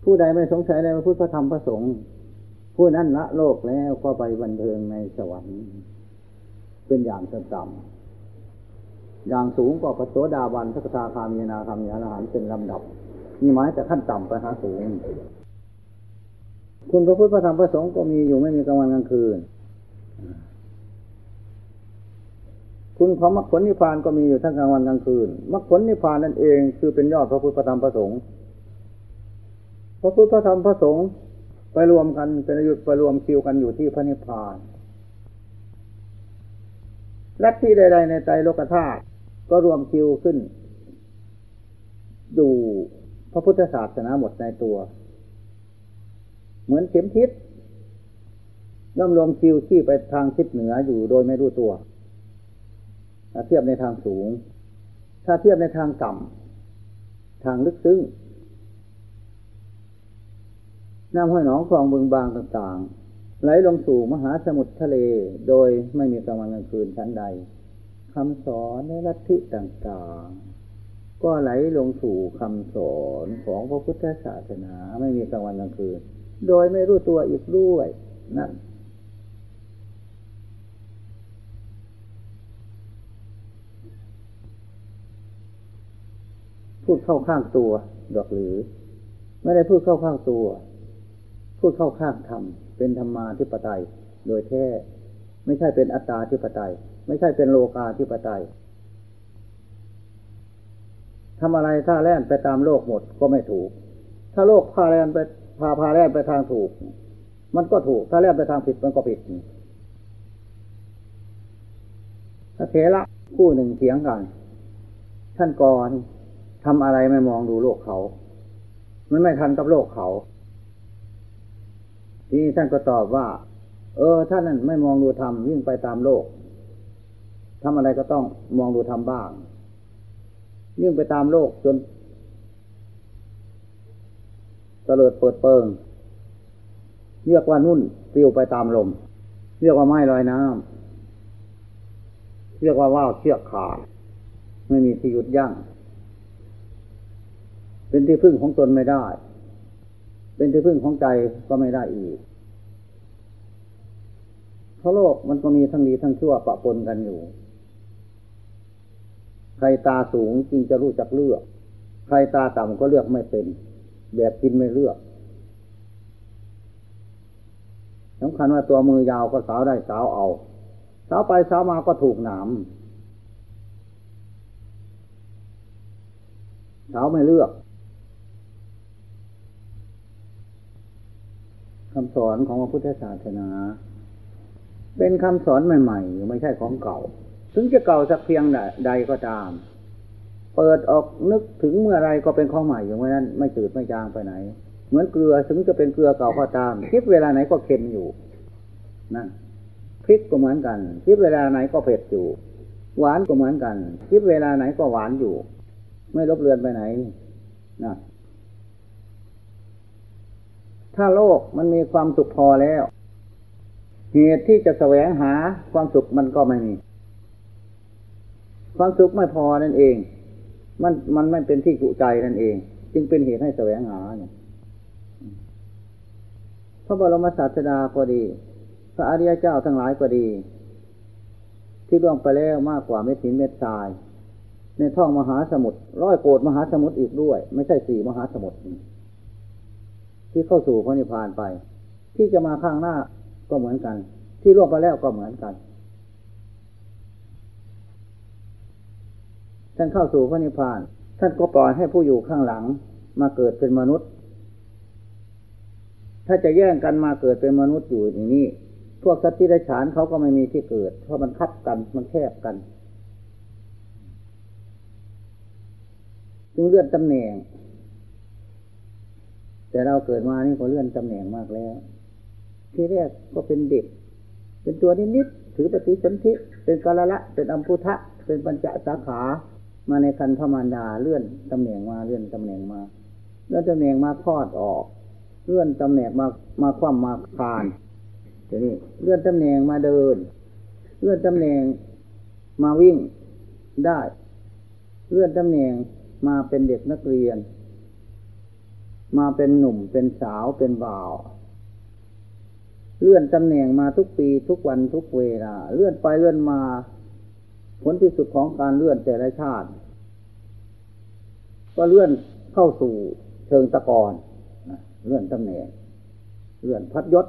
ผู้ใดไม่สงสัยในพระพุทธพระธรรมพระสงฆ์ผู้นั้นละโลกแล้วก็ไปบันเทิงในสวรรค์ เป็นอย่างต่ำอย่างสูงก็พระโสดาบันพระกาคามีนาคามีอรหันต์เป็นลำดับมีหมายแต่ขั้นต่ำไปหาสูง คุณพระพุทธธรรมพระสงฆ์ก็มีอยู่ไม่มีกลางวันกลางคืน คุณของมรรคผลนิพพานก็มีอยู่ทั้งกลางวันกลางคืนมรรคผลนิพพานนั่นเอง คือเป็นยอดพระพุทธธรรมพระสงฆ์พระพุทธธรรมพระสงฆ์ไปรวมกันเป็นยุดไปรวมคิวกันอยู่ที่พระนิพพาน ลัทธิใด ๆ ในใจโลกธาตุก็รวมคิวขึ้นดูพระพุทธศาสนาหมดในตัว เหมือนเข็มทิศย่อมรวมคิวที่ไปทางทิศเหนืออยู่โดยไม่รู้ตัวถ้าเทียบในทางสูง ถ้าเทียบในทางต่ำทางลึกซึ้งน้ำห้อยหนองคลองบึงบางต่างๆ ไหลลงสู่มหาสมุทรทะเล โดยไม่มีกลางวันกลางคืนชั้นใดคำสอนในลัทธิต่างๆ ก็ไหลลงสู่คำสอนของพระพุทธศาสนาไม่มีกลางวันกลางคืน โดยไม่รู้ตัวอีกด้วยนั่นพูดเข้าข้างตัวดอกหรือ ไม่ได้พูดเข้าข้างตัว พูดเข้าข้างธรรม เป็นธรรมาธิปไตย โดยแท้ ไม่ใช่เป็นอัตตาธิปไตย ไม่ใช่เป็นโลกาธิปไตยทำอะไรถ้าแล่นไปตามโลกหมดก็ไม่ถูก ถ้าโลกพาแล่นไปพาพาแล่นไปทางถูก มันก็ถูก ถ้าแล่นไปทางผิดมันก็ผิดถ้าเทระคู่หนึ่งเถียงกัน ท่านก่อนทำอะไรไม่มองดูโลกเขา มันไม่ทันกับโลกเขา ทีนี้ท่านก็ตอบว่า เออท่านนั้นไม่มองดูธรรมวิ่งไปตามโลกทำอะไรก็ต้องมองดูธรรมบ้างวิ่งไปตามโลกจนเตลิดเปิดเปิง เรียกว่านุ่นปลิวไปตามลม เรียกว่าไม้ลอยน้ำเรียกว่าว่าวเชือกขาด ไม่มีที่หยุดยั้งเป็นที่พึ่งของตนไม่ได้ เป็นที่พึ่งของใจก็ไม่ได้อีกเพราะโลกมันก็มีทั้งดีทั้งชั่วปะปนกันอยู่ ใครตาสูงจริงจะรู้จักเลือก ใครตาต่ำก็เลือกไม่เป็น แบบกินไม่เลือกสำคัญว่าตัวมือยาวก็สาวได้สาวเอาสาวไปสาวมาก็ถูกหนามสาวไม่เลือก คำสอนของพระพุทธศาสนา เป็นคำสอนใหม่ๆ ไม่ใช่ของเก่า ถึงจะเก่าสักเพียงใดก็ตาม เปิดออกนึกถึงเมื่อไรก็เป็นของใหม่อย่างนั้นไม่จืดไม่จางไปไหน เหมือนเกลือถึงจะเป็นเกลือเก่าก็ตาม คิดเวลาไหนก็เค็มอยู่นั่นพริกก็เหมือนกันคิดเวลาไหนก็เผ็ดอยู่ หวานก็เหมือนกันคิดเวลาไหนก็หวานอยู่ ไม่ลบเลือนไปไหนนะ ถ้าโลกมันมีความสุขพอแล้ว เหตุที่จะแสวงหาความสุขมันก็ไม่มี ความสุขไม่พอนั่นเอง มันมันไม่เป็นที่จุใจนั่นเอง จึงเป็นเหตุให้แสวงหาเนี่ยพระบรมศาสดาก็ดี พระอริยเจ้าทั้งหลายก็ดี ที่ล่วงไปแล้วมากกว่าเม็ดหินเม็ดทราย ในท้องมหาสมุทรร้อยโกดมหาสมุทรอีกด้วย ไม่ใช่สี่มหาสมุทร ที่เข้าสู่พระนิพพานไป ที่จะมาข้างหน้าก็เหมือนกัน ที่ล่วงไปแล้วก็เหมือนกันท่านเข้าสู่พระนิพพาน ท่านก็ปล่อยให้ผู้อยู่ข้างหลังมาเกิดเป็นมนุษย์ ถ้าจะแย่งกันมาเกิดเป็นมนุษย์อยู่อย่างนี้ พวกสัตว์ที่ได้ฉานเขาก็ไม่มีที่เกิด เพราะมันคับกันมันแคบกัน จึงเลื่อนตำแหน่ง แต่เราเกิดมานี่ก็เลื่อนตำแหน่งมากแล้ว ที่แรกก็เป็นเด็ก เป็นตัวนิดๆถือปฏิสนธิเป็นกาละละ เป็นอัมพุทะเป็นปัญจสาขา มาในคันพมารดาเลื่อนตำแหน่งมาเลื่อนตำแหน่งมาเลื่อนตำแหน่งมาคลอดออก เลื่อนตำแหน่งมามาคว่ำมาคานทีนี้เลื่อนตำแหน่งมาเดิน เลื่อนตำแหน่งมาวิ่งได้ เลื่อนตำแหน่งมาเป็นเด็กนักเรียน มาเป็นหนุ่มเป็นสาวเป็นบ่าว เลื่อนตำแหน่งมาทุกปีทุกวันทุกเวลาเลื่อนไปเลื่อนมา ผลที่สุดของการเลื่อนแต่ละชาติ ก็เลื่อนเข้าสู่เชิงตะกอนเลื่อนตำแหน่ง เลื่อนพัดยศ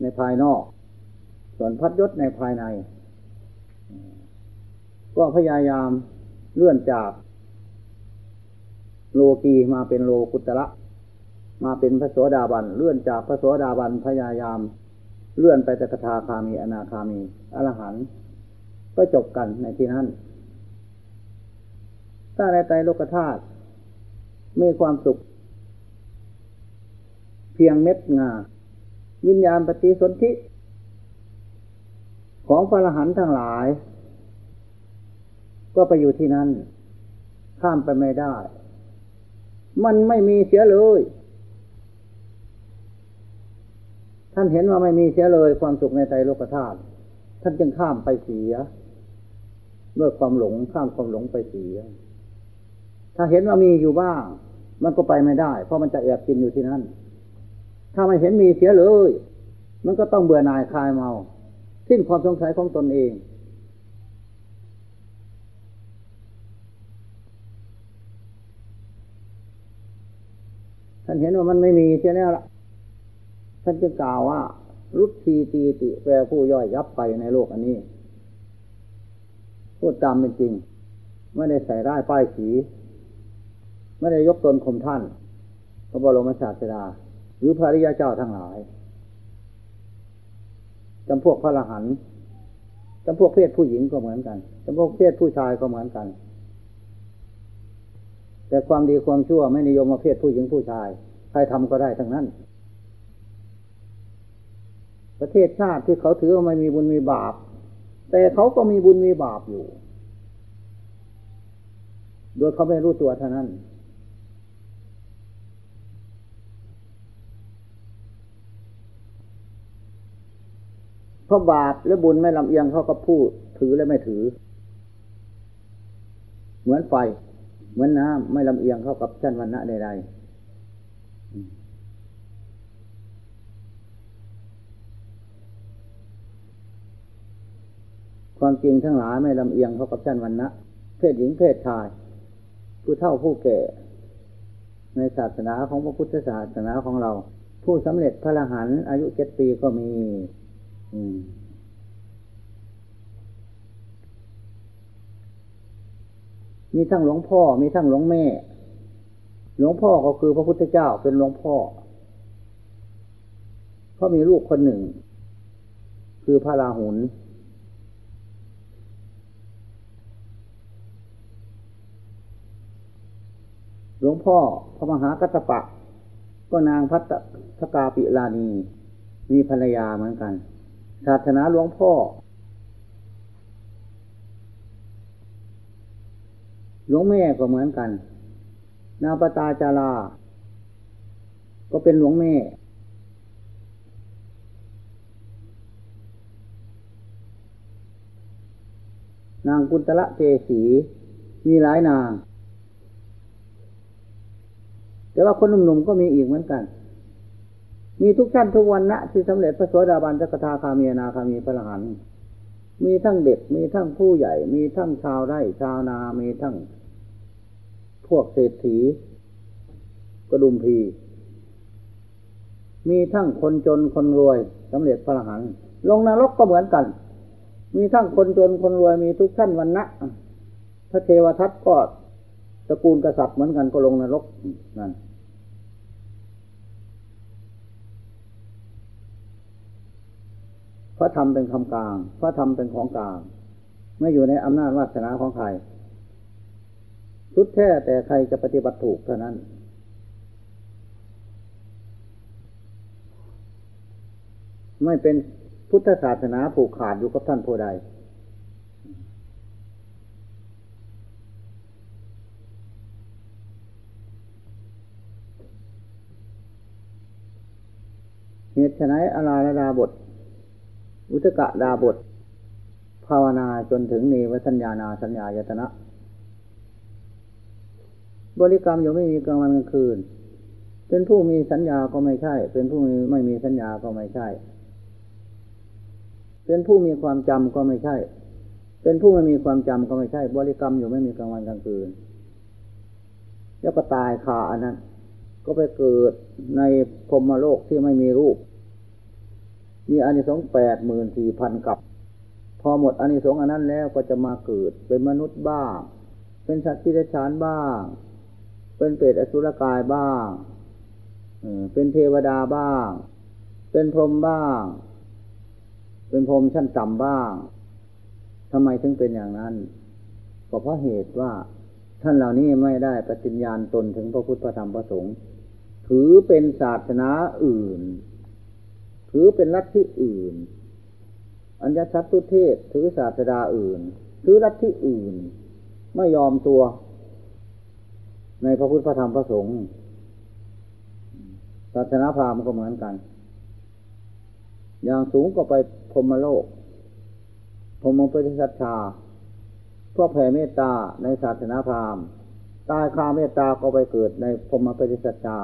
ในภายนอก ส่วนพัดยศในภายใน ก็พยายามเลื่อนจาก โลกีมาเป็นโลกุตระมาเป็นพระโสดาบันเลื่อนจากพระโสดาบันพยายาม เลื่อนไปแต่คทาคามีอนาคามีอรหันต์ก็จบกันในที่นั้นถ้าในใจโลกธาตุมีความสุข เพียงเม็ดงา วิญญาณปฏิสนธิของพระอรหันต์ทั้งหลาย ก็ไปอยู่ที่นั่น ข้ามไปไม่ได้ มันไม่มีเสียเลย ท่านเห็นว่าไม่มีเสียเลยความสุขในใจโลกธาตุท่านจึงข้ามไปเสียด้วยความหลงข้ามความหลงไปเสีย ถ้าเห็นว่ามีอยู่บ้าง มันก็ไปไม่ได้ เพราะมันจะแอบกินอยู่ที่นั่น ถ้าไม่เห็นมีเสียเลย มันก็ต้องเบื่อหน่ายคลายเมา สิ้นความสงสัยของตนเอง ท่านเห็นว่ามันไม่มีเสียแล้ละท่านจึงกล่าวว่ารุตทีตีติแปลผู้ย่อยยับไปในโลกอันนี้ พูดตามเป็นจริง ไม่ได้ใส่ร้ายป้ายสี ไม่ได้ยกตนข่มท่านพระบรมศาสดา หรือพระริยาเจ้าทั้งหลายจำพวกพระอรหันต์จำพวกเพศผู้หญิงก็เหมือนกันจำพวกเพศผู้ชายก็เหมือนกัน แต่ความดีความชั่วไม่นิยมมาเพศผู้หญิงผู้ชาย ใครทำก็ได้ทั้งนั้น ประเทศชาติที่เขาถือว่าไม่มีบุญมีบาป แต่เขาก็มีบุญมีบาปอยู่ โดยเขาไม่รู้ตัวเท่านั้นเพราะบาปและบุญไม่ลำเอียงเขาก็พูดถือและไม่ถือ เหมือนไฟ มือนน้ำไม่ลำเอียงเข้ากับชั้นวันณะใดๆความจริงทั้งหลายไม่ลำเอียงเขากับชั้นวันนะเพศหญิงเพศชาย ผู้เฒ่าผู้แก่ ในศาสนาของพระพุทธศาสนาของเรา ผู้สำเร็จพระรหันอายุเจ็ดปีก็มีมี มีทั้งหลวงพ่อ มีทั้งหลวงแม่ หลวงพ่อก็คือพระพุทธเจ้าเป็นหลวงพ่อเขามีลูกคนหนึ่ง คือพระราหุลหลวงพ่อพระมหากัตปะ ก็นางพัตสกาปิลานี มีภรรยาเหมือนกัน ศาสนาหลวงพ่อ หลวงแม่ก็เหมือนกัน นางปตาจารา ก็เป็นหลวงแม่ นางกุณตละเจสีมีหลายนาง แต่ว่าคนหนุ่มๆก็มีอีกเหมือนกัน มีทุกชั้นทุกวันนะที่สำเร็จพระโสดาบันจักทาคามีนาคามีพระรหันมีทั้งเด็ก มีทั้งผู้ใหญ่ มีทั้งชาวไร่ชาวนา มีทั้ง พวกเศรษฐีกระดุมพี มีทั้งคนจนคนรวยสำเร็จพระรหันลงนรกก็เหมือนกัน มีทั้งคนจนคนรวยมีทุกชั้นวันนะพระเทวทัตก็ตระกูลกษัตริย์เหมือนกันก็ลงนรกนั่นพระธรรมเป็นคำกลาง พระธรรมเป็นของกลาง ไม่อยู่ในอำนาจวาสนาของใคร สุดแท้แต่ใครจะปฏิบัติถูกเท่านั้น ไม่เป็นพุทธศาสนาผูกขาดอยู่กับท่านผู้ใด เหตุไฉนอารดาบท อุตกะดาบท ภาวนาจนถึงเนวสัญญานาสัญญายตนะ บริกรรมอยู่ไม่มีกลางวันกลางคืน เป็นผู้มีสัญญาก็ไม่ใช่ เป็นผู้ไม่มีสัญญาก็ไม่ใช่ เป็นผู้มีความจำก็ไม่ใช่ เป็นผู้ไม่มีความจำก็ไม่ใช่ บริกรรมอยู่ไม่มีกลางวันกลางคืน แล้วก็ตายคาอันนั้นก็ไปเกิดในพรมโลกที่ไม่มีรูป มีอานิสงส์แปดหมื่นสี่พันกับ พอหมดอานิสงส์อันนั้นแล้วก็จะมาเกิดเป็นมนุษย์บ้าง เป็นสัตว์ที่ได้ชานบ้าง เป็นเปรตอสุรกายบ้างเป็นเทวดาบ้าง เป็นพรหมบ้าง เป็นพรหมชั้นต่ำบ้าง ทำไมถึงเป็นอย่างนั้น ก็เพราะเหตุว่าท่านเหล่านี้ไม่ได้ปฏิญญาณตนถึงพระพุทธพระธรรมพระสงฆ์ถือเป็นศาสนาอื่น ถือเป็นลัทธิอื่น อัญญชัตตุเทศถือศาสดาอื่น ถือลัทธิอื่น ไม่ยอมตัว ในพระพุทธพระธรรมพระสงฆ์ศาสนาพราหมณ์ก็เหมือนกัน อย่างสูงก็ไปพรมโลกพรหมปฏิสัชชาพวกแผ่เมตตาในศาสนาพราหมณ์ตายคาเมตตาก็ไปเกิดในพรหมปฏิสัชชา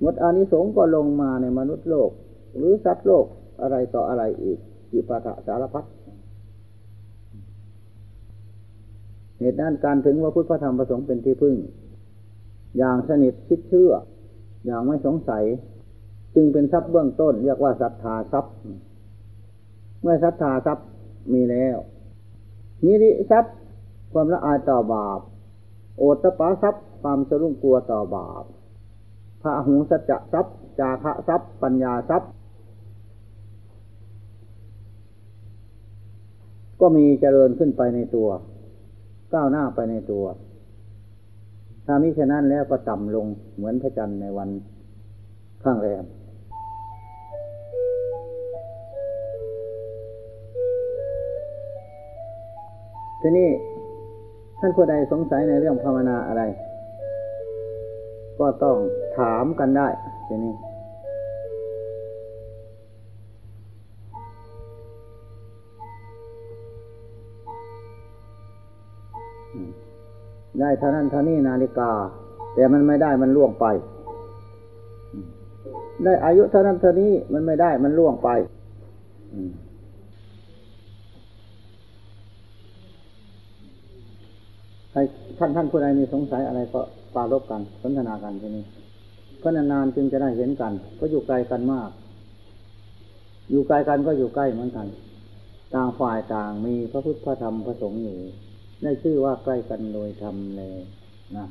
หมดอานิสงส์ก็ลงมาในมนุษย์โลก หรือสัตว์โลกอะไรต่ออะไรอีกจิปาถะสารพัดเหตุนั้นการถึงว่าพุทธธรรมประสงค์เป็นที่พึ่ง อย่างสนิทคิดเชื่อ อย่างไม่สงสัย จึงเป็นทรัพย์เบื้องต้น เรียกว่าศรัทธาทรัพย์ เมื่อศรัทธาทรัพย์มีแล้วนิริทรัพย์ความละอายต่อบาป โอตปาทรัพย์ความสรุ่งกลัวต่อบาปพระหุสัจจะทรัพย์ จาคะทรัพย์ ปัญญาทรัพย์ ก็มีเจริญขึ้นไปในตัว ก้าวหน้าไปในตัว ถ้ามิฉะนั้นแล้วก็ต่ำลงเหมือนพระจันทร์ในวันข้างแรมทีนี้ท่านผู้ใดสงสัยในเรื่องภาวนาอะไร ก็ต้องถามกันได้ทีนี้ ได้เท่านั้นเท่านี้นาฬิกา แต่มันไม่ได้มันล่วงไป ได้อายุเท่านั้นเท่านี้มันไม่ได้มันล่วงไปใครท่านท่านผู้ใดมีสงสัยอะไรก็ปารบกันสนทนากันทีนี้ก็นานๆจึงจะได้เห็นกัน ก็อยู่ไกลกันมาก อยู่ไกลกันก็อยู่ใกล้เหมือนกัน ต่างฝ่ายต่างมีพระพุทธพระธรรมพระสงฆ์อยู่ ได้ชื่อว่าใกล้กันโดยธรรมเลยนะ